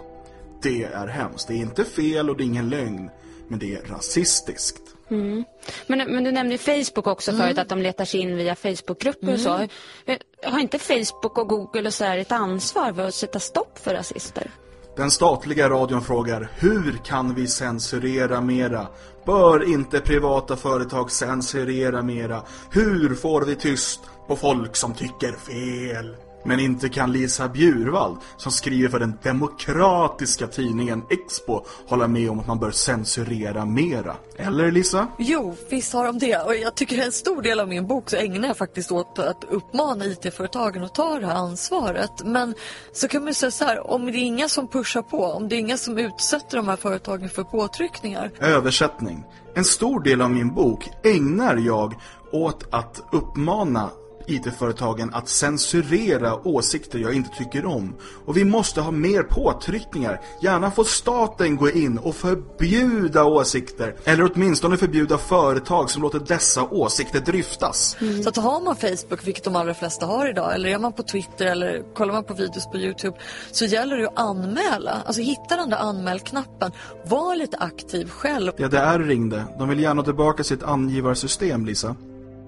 Det är hemskt. Det är inte fel och det är ingen lögn. Men det är rasistiskt. Men, men du nämnde Facebook också förut att de letar sig in via Facebookgrupper och så. Eh, Har inte Facebook och Google och så här ett ansvar för att sätta stopp för rasister? Den statliga radion frågar hur kan vi censurera mera? Bör inte privata företag censurera mera? Hur får vi tyst på folk som tycker fel? Men inte kan Lisa Bjurvald, som skriver för den demokratiska tidningen Expo, hålla med om att man bör censurera mera. Eller Lisa? Jo, visst har de det. Och jag tycker en stor del av min bok så ägnar jag faktiskt åt att uppmana IT-företagen att ta det här ansvaret. Men så kan man säga så här, om det är inga som pushar på, om det är inga som utsätter de här företagen för påtryckningar. Översättning. En stor del av min bok ägnar jag åt att uppmana IT-företagen att censurera åsikter jag inte tycker om. Och vi måste ha mer påtryckningar. Gärna får staten gå in och förbjuda åsikter. Eller åtminstone förbjuda företag som låter dessa åsikter dryftas. Så att har man Facebook, vilket de allra flesta har idag, eller är man på Twitter eller kollar man på videos på Youtube, så gäller det att anmäla. Alltså hitta den där anmäl-knappen. Var lite aktiv själv. Ja, det är ringde. De vill gärna tillbaka sitt angivarsystem, Lisa.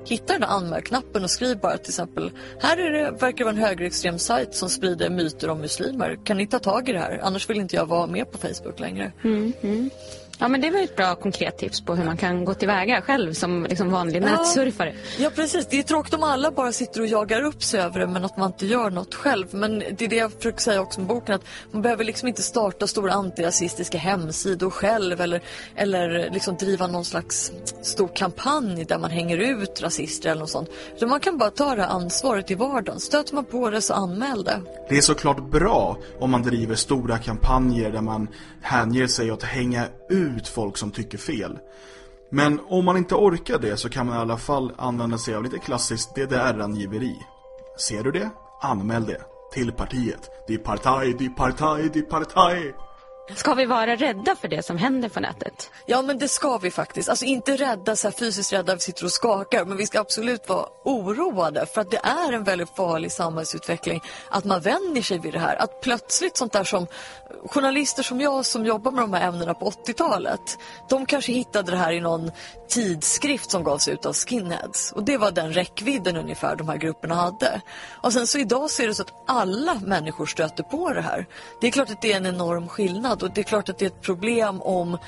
Hitta den där anmäl-knappen och skriv bara till exempel Här är det, verkar det vara en högerextrem sajt som sprider myter om muslimer. Kan ni ta tag i det här? Annars vill inte jag vara med på Facebook längre. Mm, mm. Ja, men det var ett bra konkret tips på hur man kan gå tillväga själv som liksom vanlig Ja. nätsurfare. Ja precis, det är tråkigt om alla bara sitter och jagar upp sig över det men att man inte gör något själv. Men det är det jag försöker säga också med boken att man behöver liksom inte starta stora antirasistiska hemsidor själv eller, eller liksom driva någon slags stor kampanj där man hänger ut rasister eller något sånt. Utan man kan bara ta det här ansvaret i vardagen. Stöter man på det så anmäl det. Det är såklart bra om man driver stora kampanjer där man hänger sig åt att hänga ut folk som tycker fel. Men om man inte orkar det så kan man i alla fall använda sig av lite klassiskt DDR-angiveri. Ser du det? Anmäl det. till partiet. Die Partei, die Partei, die partaj. Ska vi vara rädda för det som händer på nätet? Ja, men det ska vi faktiskt. Alltså inte rädda, så här fysiskt rädda, vi sitter och skakar. Men vi ska absolut vara oroade. För att det är en väldigt farlig samhällsutveckling. Att man vänjer sig vid det här. Att plötsligt sånt där som journalister som jag som jobbar med de här ämnena på 80-talet. De kanske hittade det här i någon tidskrift som gavs ut av skinheads. Och det var den räckvidden ungefär de här grupperna hade. Och sen så idag så är det så att alla människor stöter på det här. Det är klart att det är en enorm skillnad och det är klart att det är ett problem om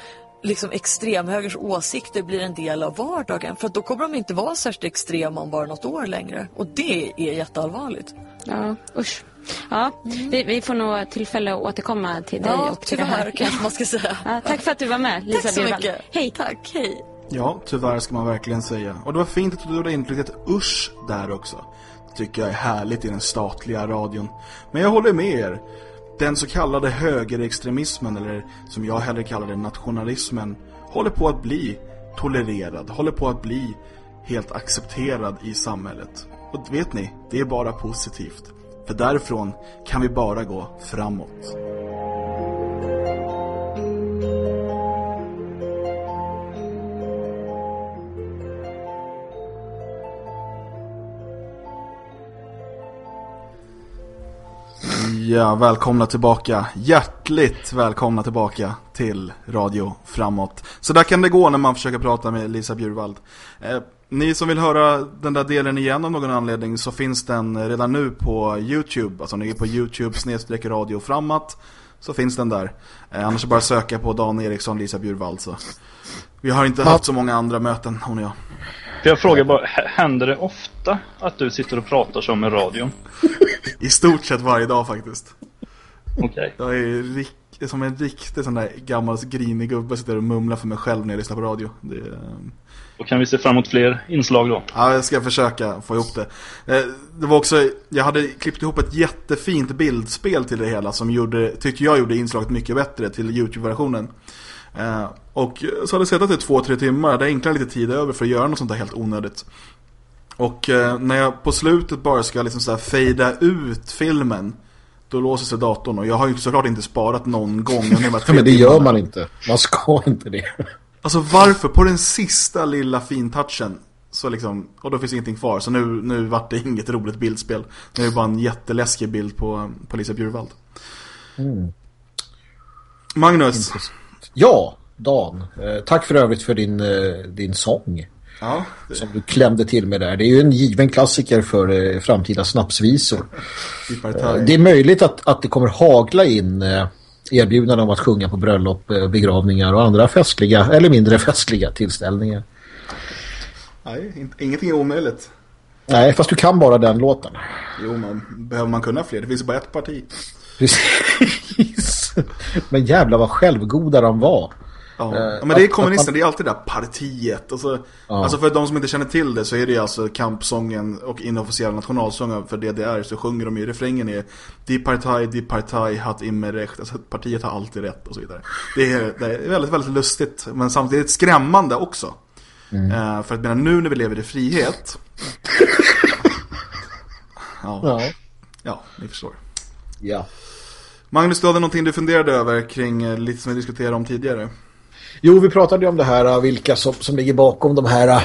liksom extremhögerns åsikter blir en del av vardagen. För att då kommer de inte vara särskilt extrema om bara något år längre. Och det är jätteallvarligt. Ja, usch. Ja, vi, vi får nog tillfälle att återkomma till dig Ja, och till det tyvärr här. kanske man ska säga. Ja, tack för att du var med, Lisa Tack så Bjurvall. mycket. Hej. Tack, hej. Ja, tyvärr ska man verkligen säga. Och det var fint att du gjorde in ett usch där också. Det tycker jag är härligt i den statliga radion. Men jag håller med er. Den så kallade högerextremismen, eller som jag hellre kallar det nationalismen, håller på att bli tolererad, håller på att bli helt accepterad i samhället. Och vet ni, det är bara positivt. För därifrån kan vi bara gå framåt. Ja, välkomna tillbaka. Hjärtligt välkomna tillbaka till Radio Framåt. Så där kan det gå när man försöker prata med Lisa Bjurvald. Eh, ni som vill höra den där delen igen av någon anledning så finns den redan nu på Youtube. Alltså ni är på Youtube snedstreck Radio Framåt så finns den där. Eh, annars är det bara att söka på Dan Eriksson, Lisa Bjurvald så. Vi har inte haft så många andra möten, hon och jag. För jag frågar bara, händer det ofta att du sitter och pratar som i radion? I stort sett varje dag faktiskt. Okej. Jag är som en riktig sån där gammal grinig gubbe sitter och mumlar för mig själv när jag lyssnar på radio. Det, är- Då kan vi se fram emot fler inslag då. ja, jag ska försöka få ihop det. Eh, Det var också, jag hade klippt ihop ett jättefint bildspel till det hela som gjorde, tyckte jag gjorde inslaget mycket bättre till Youtube-versionen. Eh, Och så hade jag sett att det är två, tre timmar, jag hade egentligen lite tid över för att göra något sånt där helt onödigt. Och eh, när jag på slutet bara ska liksom så här fejda ut filmen Då låser sig datorn och jag har ju såklart inte sparat någon gång under de men det gör man inte. Man ska inte det. Alltså varför? På den sista lilla fintouchen så liksom, och då finns ingenting kvar. Så nu, nu vart det inget roligt bildspel. Nu är det bara en jätteläskig bild på, på Lisa Bjurvald. Magnus. Ja, Dan. Eh, tack för övrigt för din, eh, din sång. Ja, det, Som du klämde till med där. Det är ju en given klassiker för eh, framtida snapsvisor. det, Eh, Det är möjligt att, att det kommer hagla in eh, erbjudanden om att sjunga på bröllop, eh, begravningar och andra festliga eller mindre festliga tillställningar. Nej, ingenting är omöjligt. Nej, fast du kan bara den låten. Jo, man, behöver man kunna fler? Det finns bara ett parti. Precis. Men jävla vad självgoda de var. Ja. Eh, men det är kommunisterna, det är alltid det där partiet. Och så, Ja. Alltså för de som inte känner till det så är det alltså kampsången och inofficiella nationalsången för DDR så sjunger de ju refrängen är Die Partei, Die Partei hat immer recht. Alltså partiet har alltid rätt och så vidare. Det är, det är väldigt, väldigt lustigt men samtidigt skrämmande också. Mm. Eh, för att menar, nu när vi lever i frihet ja, ja. Ja. ni förstår. ja. Magnus, du hade någonting du funderade över kring eh, lite som vi diskuterade om tidigare. Jo, vi pratade ju om det här, äh, vilka som, som ligger bakom de här äh,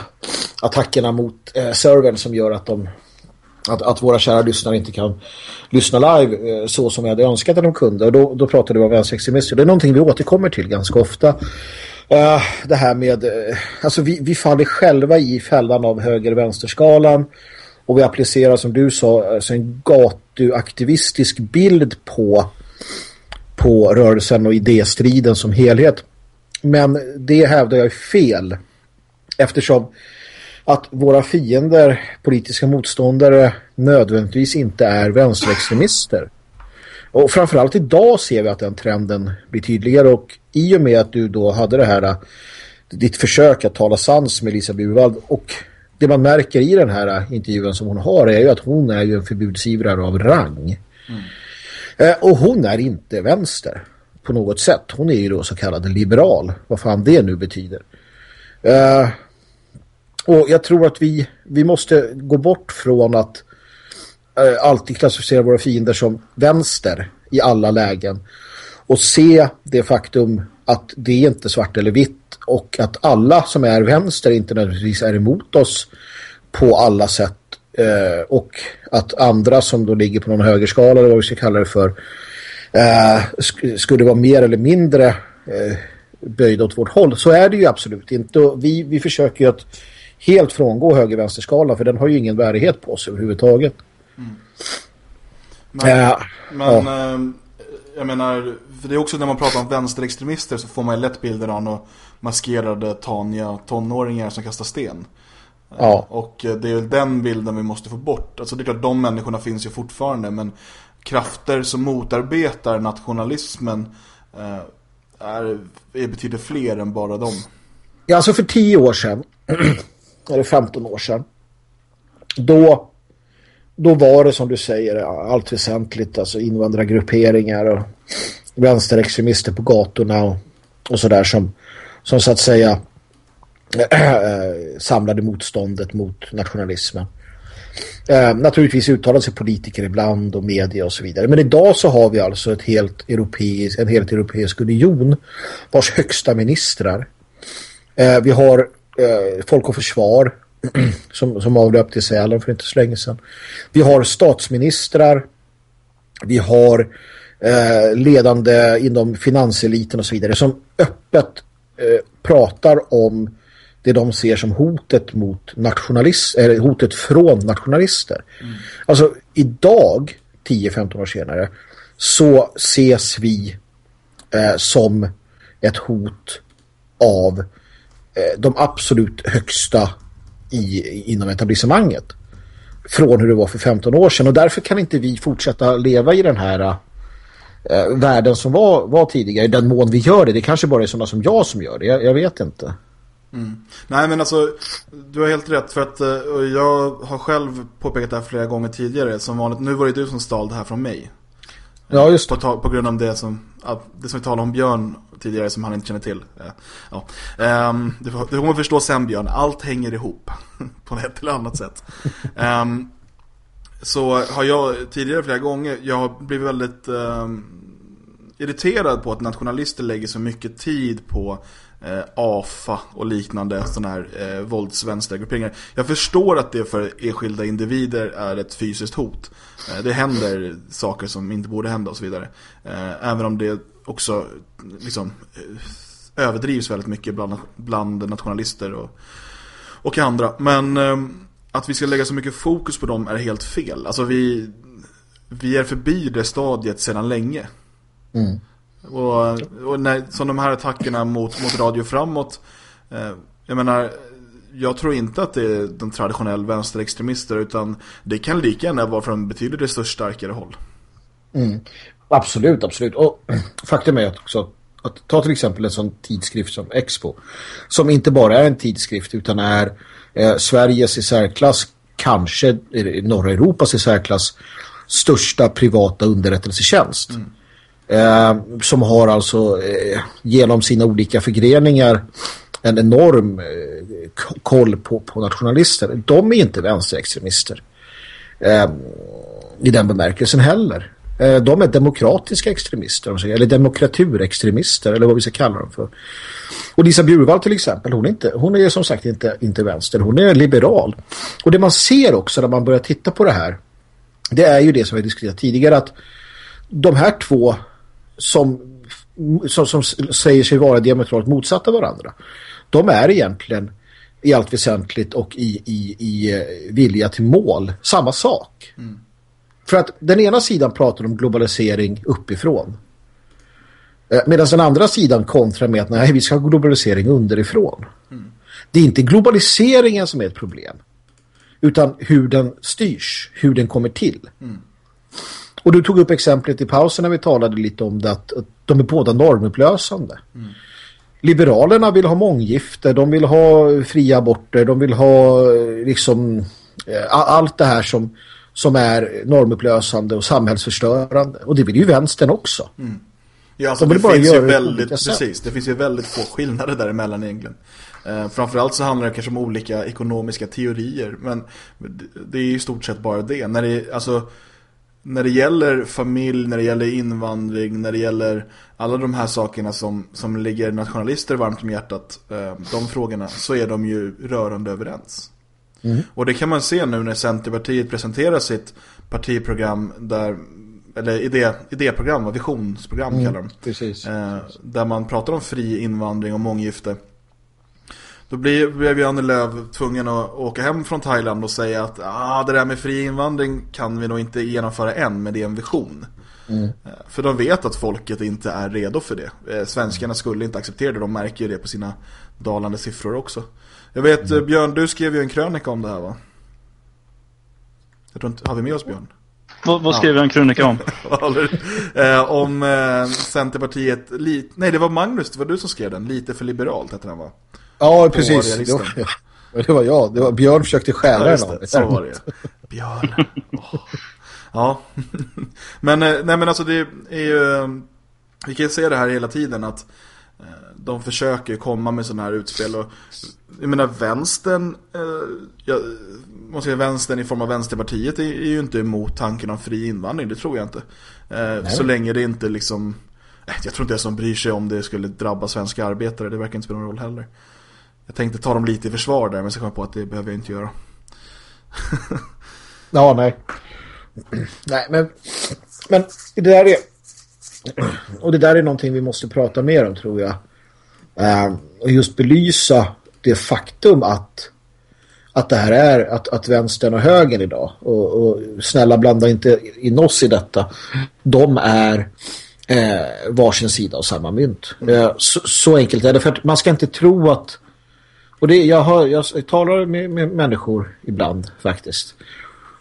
attackerna mot eh, servern som gör att, de, att, att våra kära lyssnare inte kan lyssna live eh, så som vi hade önskat att de kunde. Och då, då pratade vi om vänsterextremister. Det är någonting vi återkommer till ganska ofta. Eh, det här med, eh, alltså vi, vi faller själva i fällan av höger-vänsterskalan och vi applicerar som du sa alltså en gatuaktivistisk bild på på rörelsen och idéstriden som helhet. Men det hävdar jag är fel. Eftersom att våra fiender, politiska motståndare, nödvändigtvis inte är vänsterextremister. Och framförallt idag ser vi att den trenden blir tydligare och i och med att du då hade det här ditt försök att tala sans med Lisa Burvald och det man märker i den här intervjun som hon har är ju att hon är ju en förbudsivrare av rang. Eh, Och hon är inte vänster på något sätt. Hon är ju då så kallad liberal. Vad fan det nu betyder. Eh, och jag tror att vi, vi måste gå bort från att, eh, alltid klassificera våra fiender som vänster i alla lägen och se det faktum att det är inte svart eller vitt och att alla som är vänster inte nödvändigtvis är emot oss på alla sätt eh, och att andra som då ligger på någon högerskala eller vad vi ska kalla det för eh, sk skulle vara mer eller mindre eh, böjda åt vårt håll. Så är det ju absolut inte. Och vi, vi försöker ju att helt frångå höger-vänsterskalan för den har ju ingen värdighet på sig överhuvudtaget. Mm. Men, äh, men ja. äh, jag menar, för det är också när man pratar om vänsterextremister så får man ju lätt bilder av och maskerade taniga tonåringar som kastar sten. Ja. Och det är väl den bilden vi måste få bort. Alltså det är klart, de människorna finns ju fortfarande men krafter som motarbetar nationalismen eh, är, är betydligt fler än bara dem. Ja, alltså för tio år sedan, eller 15 år sedan, då, då var det som du säger allt väsentligt, alltså invandrargrupperingar och vänsterextremister på gatorna och, och sådär som, som så att säga eh, samlade motståndet mot nationalismen. Eh, naturligtvis uttalar sig politiker ibland och media och så vidare. Men idag så har vi alltså ett helt europeisk, en helt europeisk union vars högsta ministrar. Eh, vi har eh, Folk och Försvar som, som avlöpte i Sälen för inte så länge sedan. Vi har statsministrar. Vi har eh, ledande inom finanseliten och så vidare som öppet eh, pratar om det de ser som hotet mot nationalist eller hotet från nationalister. Mm. Alltså idag 10-15 år senare så ses vi eh, som ett hot av eh, de absolut högsta i, inom etablissemanget från hur det var för 15 år sedan och därför kan inte vi fortsätta leva i den här eh, världen som var, var tidigare i den mån vi gör det. Det kanske bara är sådana som jag som gör det. Jag, jag vet inte. Mm. Nej men alltså, du har helt rätt för att uh, jag har själv påpekat det här flera gånger tidigare som vanligt. Nu var det du som stal det här från mig. Ja just det. På, på grund av det som, det som vi talade om Björn tidigare som han inte känner till. Uh, ja. Um, du, du kommer förstå sen Björn, allt hänger ihop på ett eller annat sätt. Um, så har jag tidigare flera gånger, jag har blivit väldigt um, irriterad på att nationalister lägger så mycket tid på eh, AFA och liknande sådana här eh, våldsvänstergrupperingar. Jag förstår att det för enskilda individer är ett fysiskt hot. Eh, det händer saker som inte borde hända och så vidare. Eh, även om det också liksom eh, överdrivs väldigt mycket bland, bland nationalister och, och andra. Men eh, att vi ska lägga så mycket fokus på dem är helt fel. Alltså vi, vi är förbi det stadiet sedan länge. Mm. Och, och när, som de här attackerna mot, mot Radio Framåt eh, Jag menar Jag tror inte att det är den traditionell vänsterextremister Utan det kan lika gärna vara från betydligt resursstarkare håll. Mm. Absolut, absolut. Och faktum är också att ta till exempel en sån tidskrift som Expo Som inte bara är en tidskrift utan är eh, Sveriges i särklass Kanske norra Europas i särklass Största privata underrättelsetjänst. Mm Eh, som har alltså eh, genom sina olika förgreningar en enorm eh, koll på, på nationalister. De är inte vänsterextremister eh, i den bemärkelsen heller. Eh, de är demokratiska extremister, eller demokraturextremister, eller vad vi ska kalla dem för. Och Lisa Bjurvall till exempel, hon är, inte, hon är som sagt inte, inte vänster, hon är liberal. Och det man ser också när man börjar titta på det här, det är ju det som vi diskuterat tidigare, att de här två som, som, som säger sig vara diametralt motsatta varandra. De är egentligen i allt väsentligt och i, i, i eh, vilja till mål samma sak. Mm. För att den ena sidan pratar om globalisering uppifrån. Eh, medan den andra sidan kontrar med att nej, vi ska ha globalisering underifrån. Mm. Det är inte globaliseringen som är ett problem. Utan hur den styrs, hur den kommer till. Mm. Och du tog upp exemplet i pausen när vi talade lite om det att, de är båda normupplösande. Mm. Liberalerna vill ha månggifte, de vill ha fria aborter, de vill ha liksom eh, allt det här som, som är normupplösande och samhällsförstörande. Och det vill ju vänstern också. Mm. Ja, alltså de det finns ju väldigt, precis, det finns ju väldigt få skillnader däremellan egentligen. Eh, framförallt så handlar det kanske om olika ekonomiska teorier. Men det är i stort sett bara det. När det, alltså, när det gäller familj, när det gäller invandring, när det gäller alla de här sakerna som, som ligger nationalister varmt om hjärtat, eh, de frågorna, så är de ju rörande överens. Mm. Och det kan man se nu när Centerpartiet presenterar sitt partiprogram där eller idé, idéprogram, visionsprogram mm, kallar de. Precis. Eh, där man pratar om fri invandring och månggifte. Då blev ju Annie Lööf tvungen att åka hem från Thailand och säga att ah, det där med fri invandring kan vi nog inte genomföra än, men det är en vision. Mm. Eh, för de vet att folket inte är redo för det. Eh, svenskarna skulle inte acceptera det, de märker ju det på sina dalande siffror också. Jag vet, mm. Björn, du skrev ju en krönika om det här va? Jag tror inte, har vi med oss Björn? Vad, vad skrev ja. jag en krönika om? eh, om eh, Centerpartiet, li, nej det var Magnus, det var du som skrev den, lite för liberalt heter den va? Ja, precis. Det var, det var jag. Det var Björn försökte stjäla ja, den. Så var det. Björn. Oh. Ja. men, eh, nej, men alltså det är ju... Vi kan ju se det här hela tiden att eh, de försöker komma med sådana här utspel. Och, jag menar, vänstern... Eh, jag måste säga, vänstern i form av Vänsterpartiet är, är ju inte emot tanken om fri invandring. Det tror jag inte. Eh, så länge det inte liksom... Jag tror inte jag som bryr sig om det skulle drabba svenska arbetare. Det verkar inte spela någon roll heller. Jag tänkte ta dem lite i försvar där, men så kom jag på att det behöver jag inte göra. ja, nej. Nej, men, men det där är och det där är någonting vi måste prata mer om tror jag. Uh, och just belysa det faktum att att det här är att, att vänstern och högern idag och, och snälla blanda inte in oss i detta de är eh, varsin sida av samma mynt. Eh, så, så, enkelt är det för att man ska inte tro att och det, jag, hör, jag talar med, med människor ibland faktiskt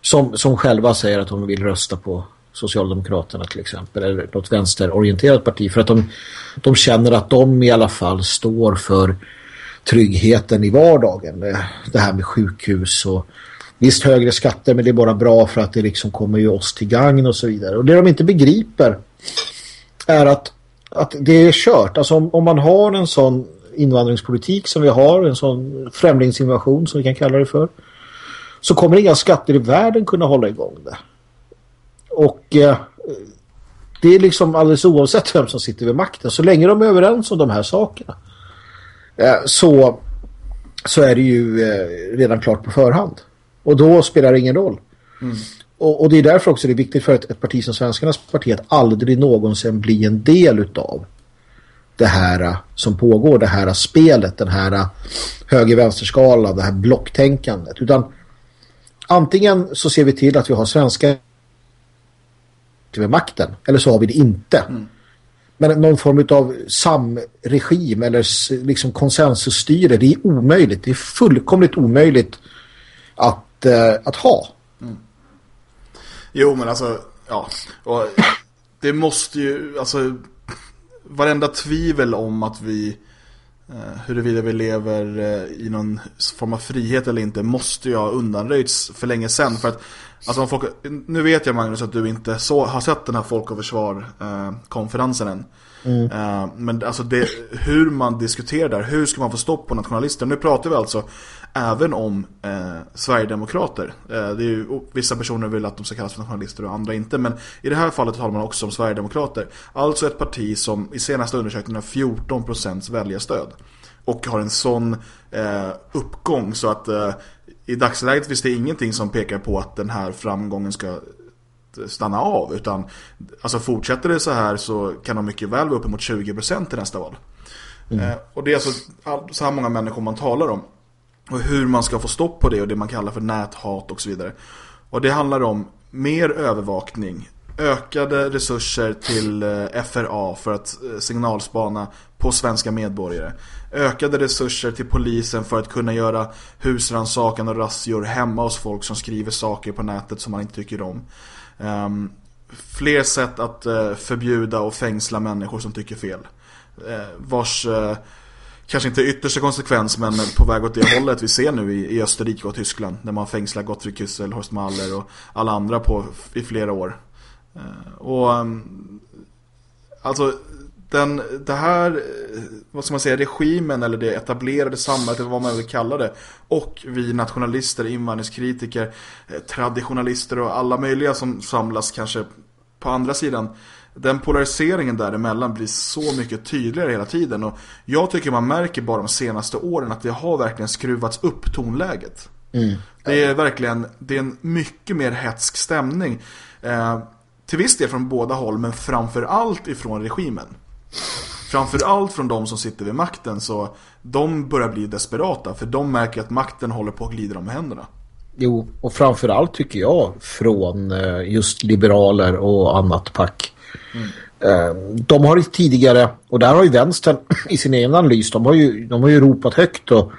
som, som själva säger att de vill rösta på Socialdemokraterna till exempel eller något vänsterorienterat parti för att de, de känner att de i alla fall står för tryggheten i vardagen. Det här med sjukhus och visst högre skatter men det är bara bra för att det liksom kommer ju oss till gagn och så vidare. Och det de inte begriper är att, att det är kört. Alltså om, om man har en sån invandringspolitik som vi har, en sån främlingsinvasion som vi kan kalla det för, så kommer inga skatter i världen kunna hålla igång det. Och eh, det är liksom alldeles oavsett vem som sitter vid makten. Så länge de är överens om de här sakerna eh, så, så är det ju eh, redan klart på förhand. Och då spelar det ingen roll. Mm. Och, och, det är därför också det är viktigt för ett, ett parti som Svenskarnas parti att aldrig någonsin bli en del utav det här eh, som pågår, det här spelet, den här eh, höger-vänsterskala, det här blocktänkandet. Utan antingen så ser vi till att vi har svenska vid makten, eller så har vi det inte. Mm. Men någon form av samregim eller liksom konsensusstyre, det är omöjligt. Det är fullkomligt omöjligt att, uh, att ha. Mm. Jo, men alltså, ja. Och det måste ju, alltså varenda tvivel om att vi eh, huruvida vi lever eh, i någon form av frihet eller inte måste ju ha undanröjts för länge sedan. För att, alltså, folk, nu vet jag Magnus att du inte så, har sett den här Folk och Försvar-konferensen än. Mm. Men alltså det, hur man diskuterar där, hur ska man få stopp på nationalister? Nu pratar vi alltså även om eh, Sverigedemokrater. Eh, det är ju, vissa personer vill att de ska kallas för nationalister och andra inte. Men i det här fallet talar man också om Sverigedemokrater. Alltså ett parti som i senaste undersökningen har 14% väljarstöd. Och har en sån eh, uppgång så att eh, i dagsläget finns det ingenting som pekar på att den här framgången ska stanna av. Utan alltså fortsätter det så här så kan de mycket väl vara uppemot 20% i nästa val. Mm. Eh, och det är alltså så här många människor man talar om. Och hur man ska få stopp på det och det man kallar för näthat och så vidare. Och det handlar om mer övervakning, ökade resurser till eh, FRA för att eh, signalspana på svenska medborgare. Ökade resurser till polisen för att kunna göra husransakan och razzior hemma hos folk som skriver saker på nätet som man inte tycker om. Um, fler sätt att uh, förbjuda och fängsla människor som tycker fel. Uh, vars uh, kanske inte yttersta konsekvens men på väg åt det hållet vi ser nu i, i Österrike och Tyskland när man fängslar Gottfried Küssel, Horst Mahler och alla andra på, i flera år. Eh, och ehm, alltså den, det här, eh, vad ska man säga, regimen eller det etablerade samhället eller vad man vill kalla det. Och vi nationalister, invandringskritiker, eh, traditionalister och alla möjliga som samlas kanske på andra sidan. Den polariseringen däremellan blir så mycket tydligare hela tiden. Och jag tycker man märker bara de senaste åren att det har verkligen skruvats upp tonläget. Mm. Det är verkligen, det är en mycket mer hetsk stämning. Eh, till viss del från båda håll, men framför allt ifrån regimen. Framför allt från de som sitter vid makten, så de börjar bli desperata. För de märker att makten håller på att glida dem i händerna. Jo, och framförallt tycker jag från eh, just liberaler och annat pack. Mm. De har ju tidigare, och där har ju vänstern i sin egen analys, de har ju, de har ju ropat högt och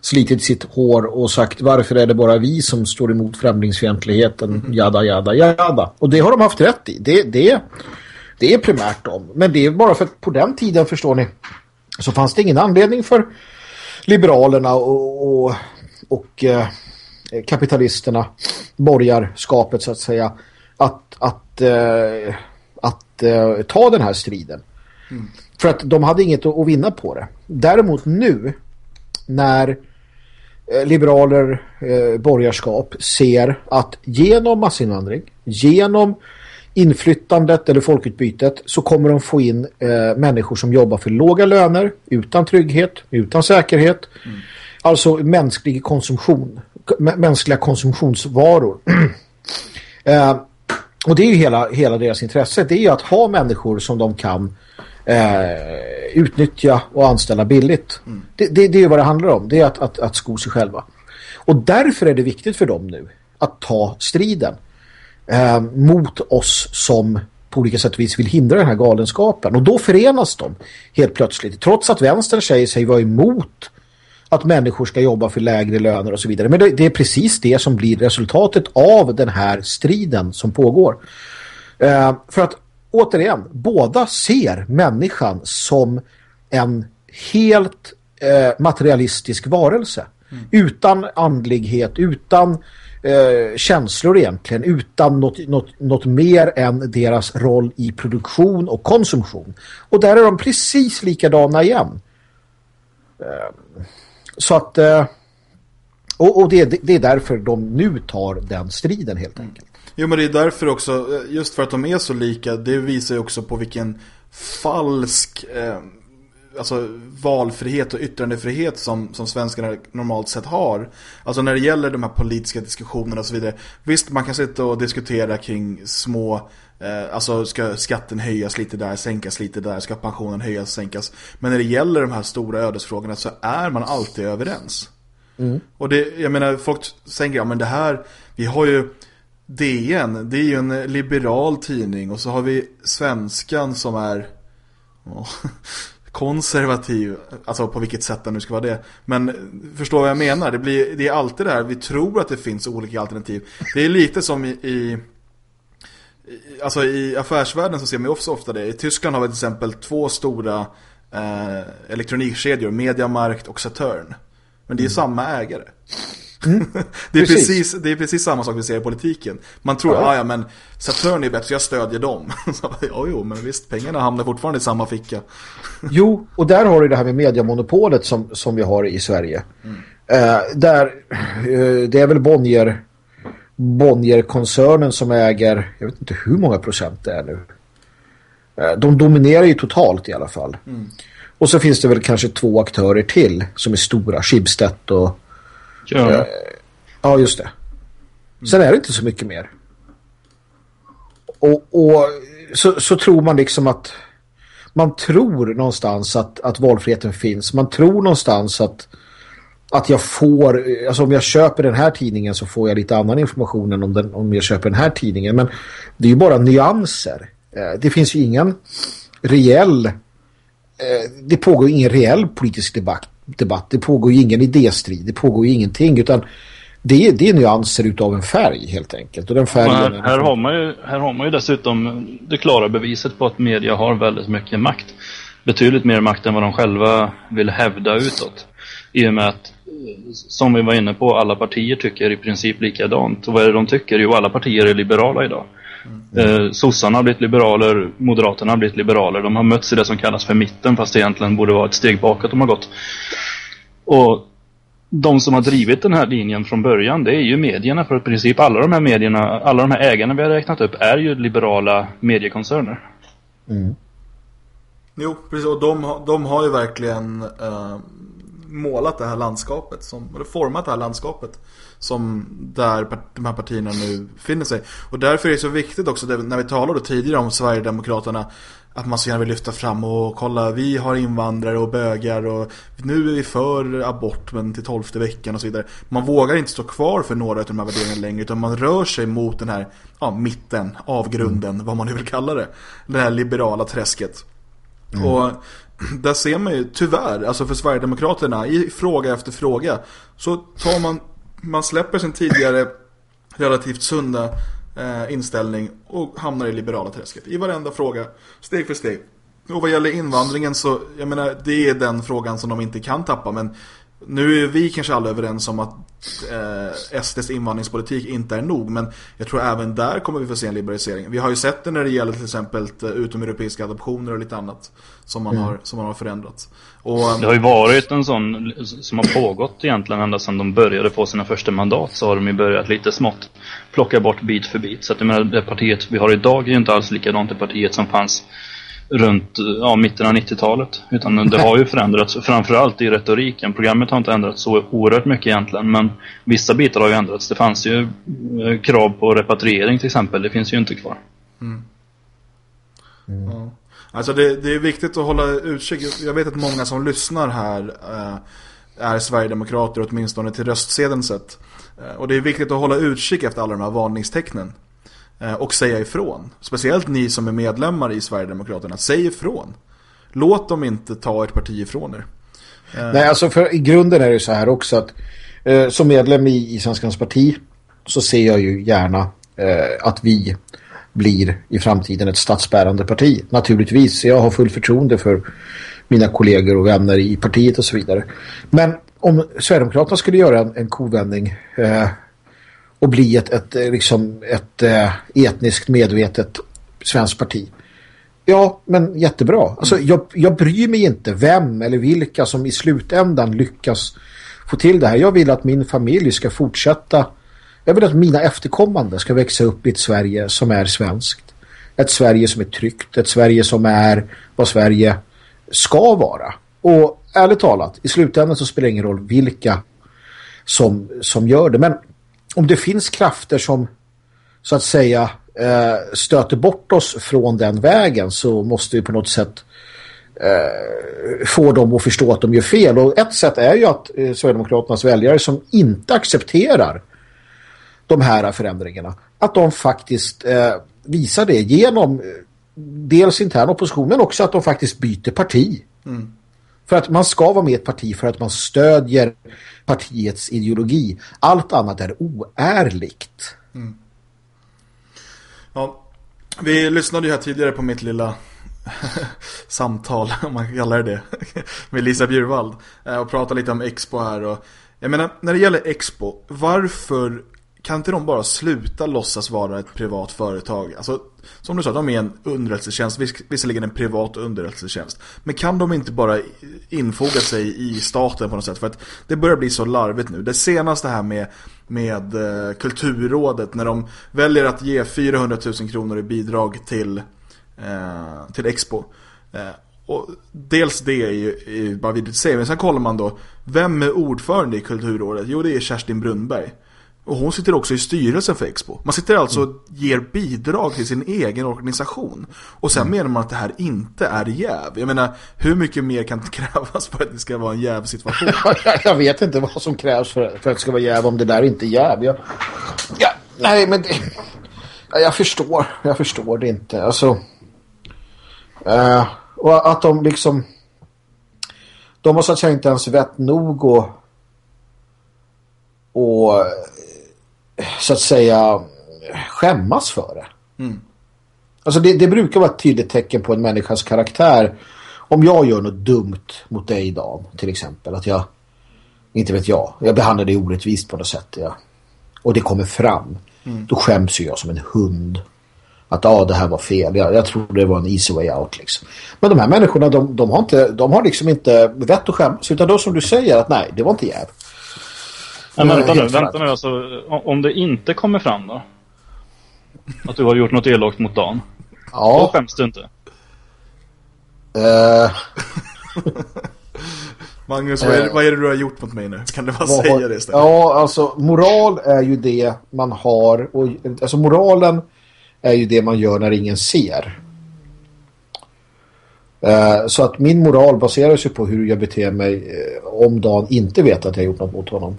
slitit sitt hår och sagt varför är det bara vi som står emot främlingsfientligheten, mm. jada, jada, jada. Och det har de haft rätt i. Det, det, det är primärt dem. Men det är bara för att på den tiden, förstår ni, så fanns det ingen anledning för liberalerna och, och, och eh, kapitalisterna, borgarskapet så att säga, att, att, eh, eh, ta den här striden. Mm. För att de hade inget att, att vinna på det. Däremot nu, när Eh, liberaler, eh, borgarskap ser att genom massinvandring, genom inflyttandet eller folkutbytet så kommer de få in eh, människor som jobbar för låga löner, utan trygghet, utan säkerhet. Mm. Alltså mänsklig konsumtion, mänskliga konsumtionsvaror. eh, och det är ju hela, hela deras intresse. Det är ju att ha människor som de kan eh, utnyttja och anställa billigt. Mm. Det, det, det, är vad det handlar om. Det är att, att, att sko sig själva. Och därför är det viktigt för dem nu att ta striden eh, mot oss som på olika sätt och vis vill hindra den här galenskapen. Och då förenas de helt plötsligt. Trots att vänstern säger sig vara emot att människor ska jobba för lägre löner och så vidare. Men det, det är precis det som blir resultatet av den här striden som pågår. Eh, för att återigen, båda ser människan som en helt eh, materialistisk varelse. Mm. Utan andlighet, utan eh, känslor egentligen, utan något, något, något mer än deras roll i produktion och konsumtion. Och där är de precis likadana igen. Eh, så att... Eh, och, och det, det, är därför de nu tar den striden helt enkelt. Jo men det är därför också, just för att de är så lika, det visar ju också på vilken falsk eh, alltså, valfrihet och yttrandefrihet som, som svenskarna normalt sett har. Alltså när det gäller de här politiska diskussionerna och så vidare. Visst, man kan sitta och diskutera kring små eh, Alltså ska skatten höjas lite där, sänkas lite där, ska pensionen höjas, sänkas. Men när det gäller de här stora ödesfrågorna så är man alltid överens. Mm. Och det, jag menar, folk tänker, ja men det här, vi har ju DN, det är ju en liberal tidning och så har vi Svenskan som är oh, konservativ, alltså på vilket sätt det nu ska vara det. Men förstår vad jag menar, det, blir, det är alltid det här, vi tror att det finns olika alternativ. Det är lite som i, i alltså i affärsvärlden så ser man också ofta det. I Tyskland har vi till exempel två stora eh, elektronikkedjor, Mediamarkt och Saturn. Men det är mm. samma ägare. Mm. det, är precis. precis. det är precis samma sak vi ser i politiken. Man tror, ja, ah, ja men Saturn är bättre så jag stödjer dem. ja, jo, men visst, pengarna hamnar fortfarande i samma ficka. jo, och där har du det här med mediemonopolet som, som vi har i Sverige. Mm. Eh, där, eh, det är väl Bonnier Bonnier-koncernen som äger, jag vet inte hur många procent det är nu. Eh, de dominerar ju totalt i alla fall. Mm. Och så finns det väl kanske två aktörer till som är stora, Schibsted och Ja. Eh, ja, just det. Sen är det inte så mycket mer. Och, och så, så, tror man liksom att man tror någonstans att, att valfriheten finns. Man tror någonstans att att jag får, alltså om jag köper den här tidningen så får jag lite annan information än om, den, om jag köper den här tidningen. Men det är ju bara nyanser. Eh, det finns ju ingen reell, eh, det pågår ingen reell politisk debatt debatt. Det pågår ju ingen idéstrid. Det pågår ju ingenting utan det är, det är nyanser utav en färg helt enkelt. Och den färgen här, här, har man ju, här har man ju dessutom det klara beviset på att media har väldigt mycket makt. Betydligt mer makt än vad de själva vill hävda utåt. I och med att, som vi var inne på, alla partier tycker i princip likadant. Och vad är det de tycker? Jo, alla partier är liberala idag. Eh, sossarna har blivit liberaler, Moderaterna har blivit liberaler. De har mötts i det som kallas för mitten fast det egentligen borde vara ett steg bakåt de har gått. Och de som har drivit den här linjen från början det är ju medierna för i princip alla de här medierna, alla de här ägarna vi har räknat upp är ju liberala mediekoncerner. Mm. Jo, precis. Och de, har- de har ju verkligen eh, målat det här landskapet, som, eller format det här landskapet som där de här partierna nu finner sig. Och därför är det så viktigt också, när vi talade tidigare om Sverigedemokraterna, att man så gärna vill lyfta fram och kolla, vi har invandrare och bögar och nu är vi för abort men till tolfte veckan och så vidare. Man vågar inte stå kvar för några av de här värderingarna längre utan man rör sig mot den här ja, mitten, avgrunden, vad man nu vill kalla det. Det här liberala träsket. Och där ser man ju tyvärr, alltså för Sverigedemokraterna i fråga efter fråga så tar man, man släpper sin tidigare relativt sunda eh, inställning och hamnar i liberala träsket. I varenda fråga, steg för steg. Och vad gäller invandringen så, jag menar, det är den frågan som de inte kan tappa men nu är vi kanske alla överens om att eh, SDs invandringspolitik inte är nog men jag tror även där kommer vi få se en liberalisering. Vi har ju sett det när det gäller till exempel eh, utomeuropeiska adoptioner och lite annat som man, har, som man har förändrat. Och, Det har ju varit en sån som har pågått egentligen ända sedan de började få sina första mandat så har de ju börjat lite smått plocka bort bit för bit. Så att jag menar, det partiet vi har idag är ju inte alls likadant det partiet som fanns runt ja, mitten av 90-talet. Utan det har ju förändrats, framförallt i retoriken. Programmet har inte ändrats så oerhört mycket egentligen, men vissa bitar har ju ändrats. Det fanns ju eh, krav på repatriering till exempel, det finns ju inte kvar. Mm. Ja. Alltså det, det är viktigt att hålla utkik. Jag vet att många som lyssnar här eh, är Sverigedemokrater åtminstone till röstsedeln sett. Eh, och det är viktigt att hålla utkik efter alla de här varningstecknen. Eh, och säga ifrån. Speciellt ni som är medlemmar i Sverigedemokraterna. Säg ifrån. Låt dem inte ta ert parti ifrån er. Eh. Nej, alltså för i grunden är det så här också att eh, som medlem i, i Svenskans parti så ser jag ju gärna eh, att vi blir i framtiden ett statsbärande parti. Naturligtvis, jag har full förtroende för mina kollegor och vänner i partiet och så vidare. Men om Sverigedemokraterna skulle göra en, en kovändning eh, och bli ett, ett, eh, liksom ett eh, etniskt medvetet svenskt parti Ja, men jättebra. Alltså, jag, jag bryr mig inte vem eller vilka som i slutändan lyckas få till det här. Jag vill att min familj ska fortsätta. Jag vill att mina efterkommande ska växa upp i ett Sverige som är svenskt. Ett Sverige som är tryggt. Ett Sverige som är vad Sverige ska vara. Och ärligt talat, i slutändan så spelar det ingen roll vilka som, som gör det. Men om det finns krafter som så att säga eh, stöter bort oss från den vägen så måste vi på något sätt eh, få dem att förstå att de gör fel. Och ett sätt är ju att eh, Sverigedemokraternas väljare som inte accepterar de här förändringarna, att de faktiskt eh, visar det genom eh, dels intern opposition men också att de faktiskt byter parti. Mm. För att man ska vara med i ett parti för att man stödjer partiets ideologi. Allt annat är oärligt. Mm. Ja, vi lyssnade ju här tidigare på mitt lilla samtal, om man kallar det det, med Lisa Bjurvald. Eh, och pratade lite om Expo här. Och, jag menar, när det gäller Expo, varför kan inte de bara sluta låtsas vara ett privat företag? Alltså, som du sa, de är en underrättelsetjänst, visserligen en privat underrättelsetjänst. Men kan de inte bara infoga sig i staten på något sätt? För att det börjar bli så larvigt nu. Det senaste här med, med eh, Kulturrådet, när de väljer att ge 400 000 kronor i bidrag till, eh, till Expo. Eh, och dels det är ju, är ju bara vidrigt att se, men sen kollar man då, vem är ordförande i Kulturrådet? Jo, det är Kerstin Brunnberg. Och hon sitter också i styrelsen för Expo. Man sitter alltså och ger bidrag till sin egen organisation. Och sen menar man att det här inte är jäv. Jag menar, hur mycket mer kan det krävas för att det ska vara en jävsituation? jag vet inte vad som krävs för, att det ska vara jäv om det där inte är jäv. Jag, ja, nej, men det, jag förstår. Jag förstår det inte. Alltså, eh, och att de liksom de har så att säga inte ens vett nog och och så att säga skämmas för det. Alltså det, det brukar vara ett tydligt tecken på en människas karaktär. Om jag gör något dumt mot dig idag, till exempel, att jag, inte vet jag, jag behandlar dig orättvist på något sätt. Ja. Och det kommer fram. Då skäms ju jag som en hund. att ah, det här var fel. Jag, jag tror det var en easy way out liksom. Men de här människorna, de, de, har, inte, de har liksom inte vett att skämmas. Utan då som du säger att nej, det var inte jäv. Men vänta nu, vänta nu alltså, om det inte kommer fram då? Att du har gjort något elakt mot Dan? Då Ja. skäms du inte. Eh, Magnus, vad är, det- vad är det du har gjort mot mig nu? Kan du bara vad säga har- det istället? Ja, alltså moral är ju det man har. Och, alltså moralen är ju det man gör när ingen ser. Eh, så att min moral baserar sig på hur jag beter mig eh, om Dan inte vet att jag gjort något mot honom.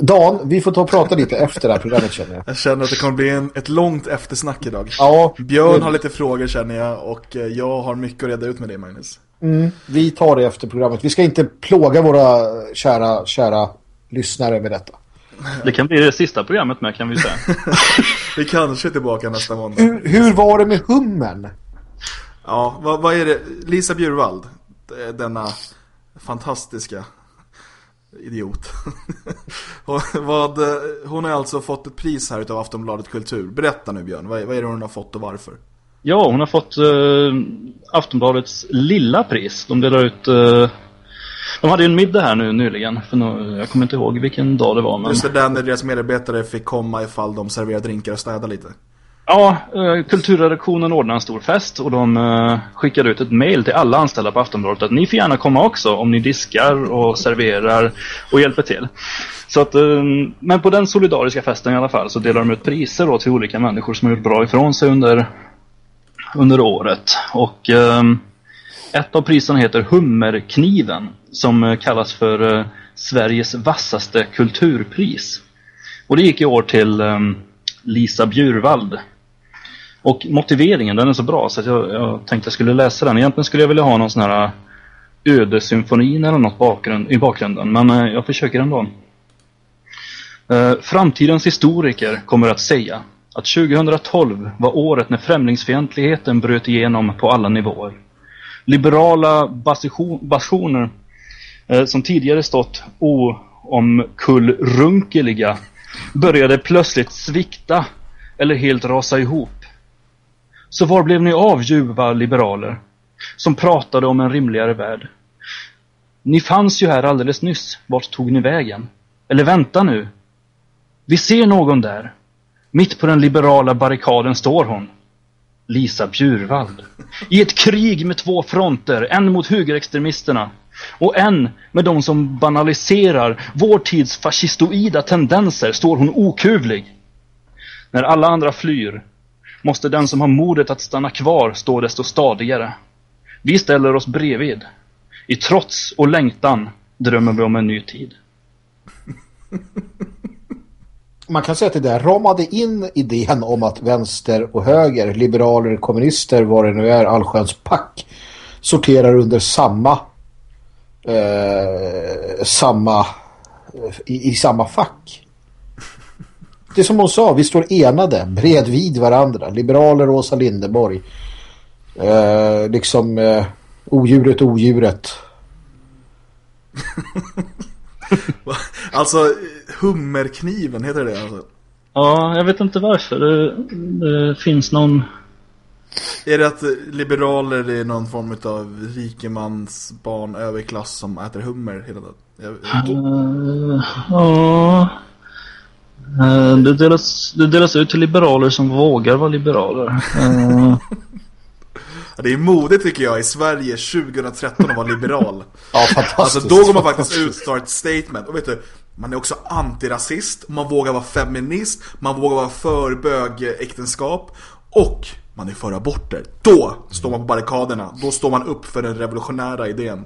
Dan, vi får ta och prata lite efter det här programmet känner jag. Jag känner att det kommer bli en, ett långt eftersnack idag. Ja, Björn har lite frågor känner jag och eh, jag har mycket att reda ut med dig Magnus. mm, vi tar det efter programmet. Vi ska inte plåga våra kära, kära lyssnare med detta. Det kan bli det sista programmet med kan vi säga. Vi kanske är tillbaka nästa måndag. Hur, hur var det med hummen? Ja, vad, vad är det? Lisa Bjurvald, eh, denna fantastiska idiot. Vad, hon har alltså fått ett pris här utav Aftonbladet Kultur. Berätta nu Björn, vad, är- vad är det hon har fått och varför? Ja, hon har fått eh, Aftonbladets lilla pris. De delar ut... Eh, de hade ju en middag här nu nyligen. För nå- jag kommer inte ihåg vilken dag det var. Men, Just det där när deras medarbetare fick komma ifall de serverar drinkar och städa lite ja, eh, kulturredaktionen ordnade en stor fest och de eh, skickade ut ett mail till alla anställda på Aftonbladet att ni får gärna komma också om ni diskar och serverar och hjälper till. Så att, eh, men på den solidariska festen i alla fall så delar de ut priser då till olika människor som har gjort bra ifrån sig under, under året. Och ett av priserna heter Hummerkniven som kallas för Sveriges vassaste kulturpris. Och det gick i år till Lisa Bjurvald. Och motiveringen den är så bra så att jag, jag tänkte jag skulle läsa den. Egentligen skulle jag vilja ha någon sån här äh, eh, ödesymfonin eller något bakgrund, i bakgrunden. Men äh, jag försöker ändå. Äh, framtidens historiker kommer att säga att 2012 var året när främlingsfientligheten bröt igenom på alla nivåer. Liberala bastion- bastioner som tidigare stått oomkullrunkeliga började plötsligt svikta eller helt rasa ihop. Så var blev ni av, ljuva liberaler, som pratade om en rimligare värld? Ni fanns ju här alldeles nyss. Vart tog ni vägen? Eller vänta nu. Vi ser någon där. Mitt på den liberala barrikaden står hon. Lisa Bjurvald. I ett krig med två fronter, en mot högerextremisterna och en med de som banaliserar vår tids fascistoida tendenser står hon okuvlig. När alla andra flyr måste den som har modet att stanna kvar stå desto stadigare. Vi ställer oss bredvid. I trots och längtan drömmer vi om en ny tid. man kan säga att det där ramade in idén om att vänster och höger, liberaler, kommunister, vad det nu är, allsköns pack, sorterar under samma eh, samma eh, i, i samma fack. Det är som hon sa, vi står enade, bredvid varandra. Liberaler och Åsa Lindeborg. Eh, liksom eh, odjuret, odjuret. Alltså, hummerkniven, heter det alltså? Ja, jag vet inte varför. Det, det finns någon... Är det att liberaler är någon form av rikemans barn överklass som äter hummer hela tiden? Jag, Uh, ja... Eh, det, delas, det delas ut till liberaler som vågar vara liberaler. Eh, Det är modigt tycker jag i Sverige 2013 att vara liberal. Ja, fantastiskt. Alltså då går man faktiskt ut och ett statement. Och vet du, man är också antirasist, man vågar vara feminist, man vågar vara för bögäktenskap och man är för aborter. Då står man på barrikaderna, då står man upp för den revolutionära idén.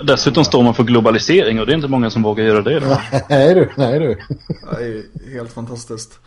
Dessutom står man för globalisering och det är inte många som vågar göra det. Då. nej du, nej du. Det är helt fantastiskt.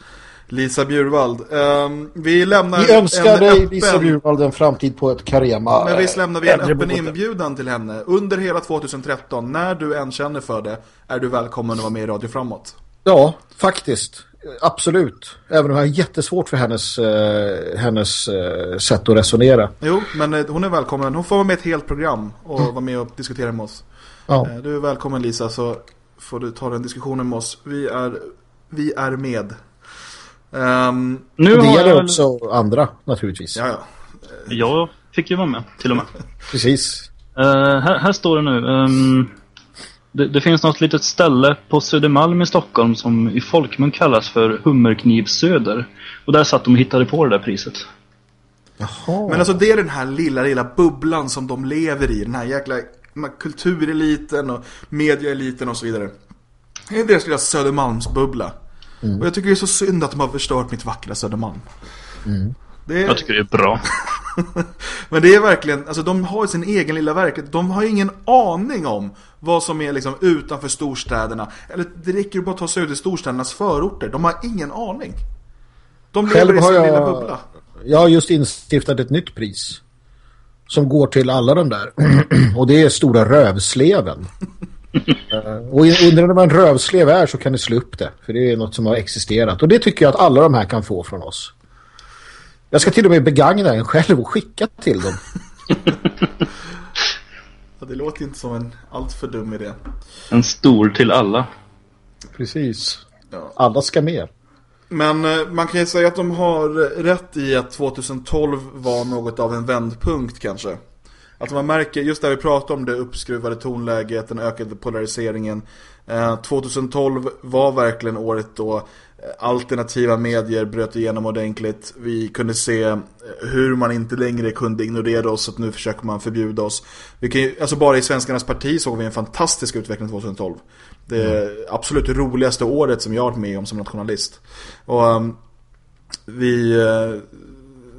Lisa Bjurvald, ehm, vi lämnar Vi önskar en dig, öppen- Lisa Bjurvald, en framtid på ett Carema. Men visst lämnar vi en öppen inbjudan till henne. Under hela 2013, när du än känner för det, är du välkommen att vara med i Radio Framåt. Ja, faktiskt. Absolut. Även om jag har jättesvårt för hennes, eh, hennes eh, sätt att resonera. Jo, men eh, hon är välkommen. Hon får vara med ett helt program och vara med och diskutera med oss. Ja. Eh, Du är välkommen Lisa, så får du ta den diskussionen med oss. Vi är, vi är med. Um, Nu det har gäller jag, också andra naturligtvis. ja, ja. jag fick ju vara med till och med. Precis. Eh, här, här står det nu. ehm, det, det finns något litet ställe på Södermalm i Stockholm som i folkmun kallas för Hummerkniv Söder. Och där satt de och hittade på det där priset. Jaha. Men alltså det är den här lilla, lilla bubblan som de lever i. Den här jäkla kultureliten och mediaeliten och så vidare. Det är deras lilla Södermalmsbubbla. Och jag tycker det är så synd att de har förstört mitt vackra Södermalm. Det är, Jag tycker det är bra. Men det är verkligen, alltså de har sin egen lilla verklighet. De har ingen aning om vad som är liksom utanför storstäderna. Eller det räcker ju bara att ta sig ut i storstädernas förorter. De har ingen aning. De lever Själv i har sin lilla jag, bubbla. jag har just instiftat ett nytt pris. Som går till alla de där. och det är stora rövsleven. Eh, och undrar ni vad en rövslev är så kan ni slå upp det. För det är något som har existerat. Och det tycker jag att alla de här kan få från oss. Jag ska till och med begagna en själv och skicka till dem. Ja, det låter inte som en alltför dum idé. En stor till alla. Precis. Ja. Alla ska med. Men eh, man kan ju säga att de har rätt i att 2012 var något av en vändpunkt kanske. Att man märker, just där vi pratar om det uppskruvade tonläget, den ökade polariseringen. Eh, 2012 var verkligen året då eh, alternativa medier bröt igenom ordentligt. Vi kunde se eh, hur man inte längre kunde ignorera oss, att nu försöker man förbjuda oss. Vi kan ju, alltså bara i Svenskarnas parti såg vi en fantastisk utveckling 2012. Det absolut roligaste året som jag har varit med om som nationalist. Och um, vi... Eh,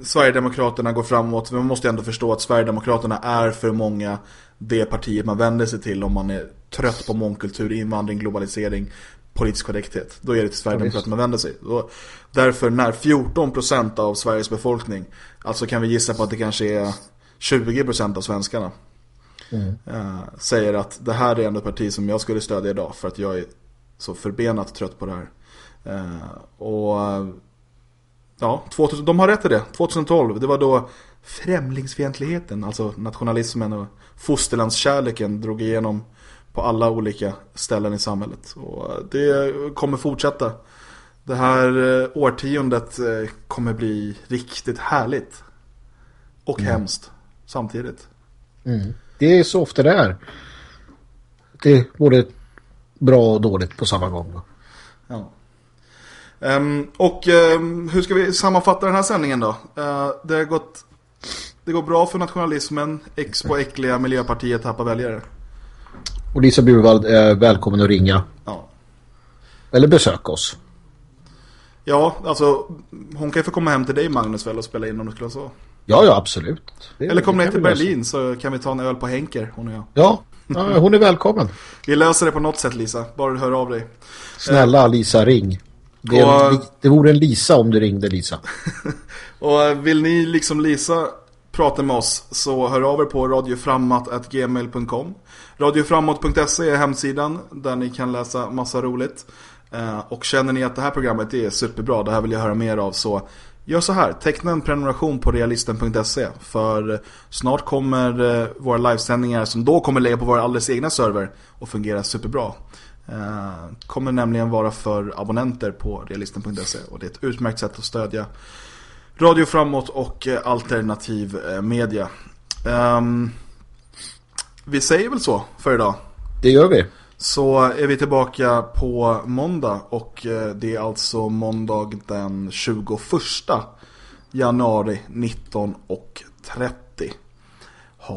Sverigedemokraterna går framåt. Men man måste ändå förstå att Sverigedemokraterna är för många det partiet man vänder sig till om man är trött på mångkultur, invandring, globalisering, politisk korrekthet. Då är det till Sverigedemokraterna man vänder sig. Och därför när 14% av Sveriges befolkning, alltså kan vi gissa på att det kanske är 20% av svenskarna, eh, säger att det här är ändå ett parti som jag skulle stödja idag för att jag är så förbenat trött på det här. Eh, och Ja, 2000, de har rätt i det. 2012, det var då främlingsfientligheten, alltså nationalismen och fosterlandskärleken drog igenom på alla olika ställen i samhället. Och det kommer fortsätta. Det här eh, årtiondet eh, kommer bli riktigt härligt. Och hemskt samtidigt. Det är så ofta det är. Det är både bra och dåligt på samma gång. Ja. Ehm, och ehm, hur ska vi sammanfatta den här sändningen då? Eh, det har gått Det går bra för nationalismen. X på äckliga Miljöpartiet tappar väljare. Och Lisa Burvald är välkommen att ringa. Ja. Eller besöka oss. Ja, alltså hon kan ju få komma hem till dig Magnus väl och spela in om det skulle så. Ja, ja, absolut. Det- Eller kom ner till. Berlin så kan vi ta en öl på Henker, hon och jag. Ja, ja, hon är välkommen. Vi löser det på något sätt Lisa, bara du hör av dig. Snälla Lisa, ring. Det, Och- det vore en Lisa om du ringde Lisa. Och eh, vill ni liksom Lisa prata med oss så hör av er på radioframåt.gmail.com Radioframåt.se är hemsidan där ni kan läsa massa roligt. Eh, och känner ni att det här programmet är superbra, det här vill jag höra mer av så gör så här, teckna en prenumeration på realisten.se för snart kommer eh, våra livesändningar som då kommer ligga på våra alldeles egna server och fungera superbra. Eh, kommer nämligen vara för abonnenter på realisten.se och det är ett utmärkt sätt att stödja Radio Framåt och alternativ media. Ehm, vi säger väl så för idag. Det gör vi. Så är vi tillbaka på måndag och eh, det är alltså måndag den 21 januari 19 och 30.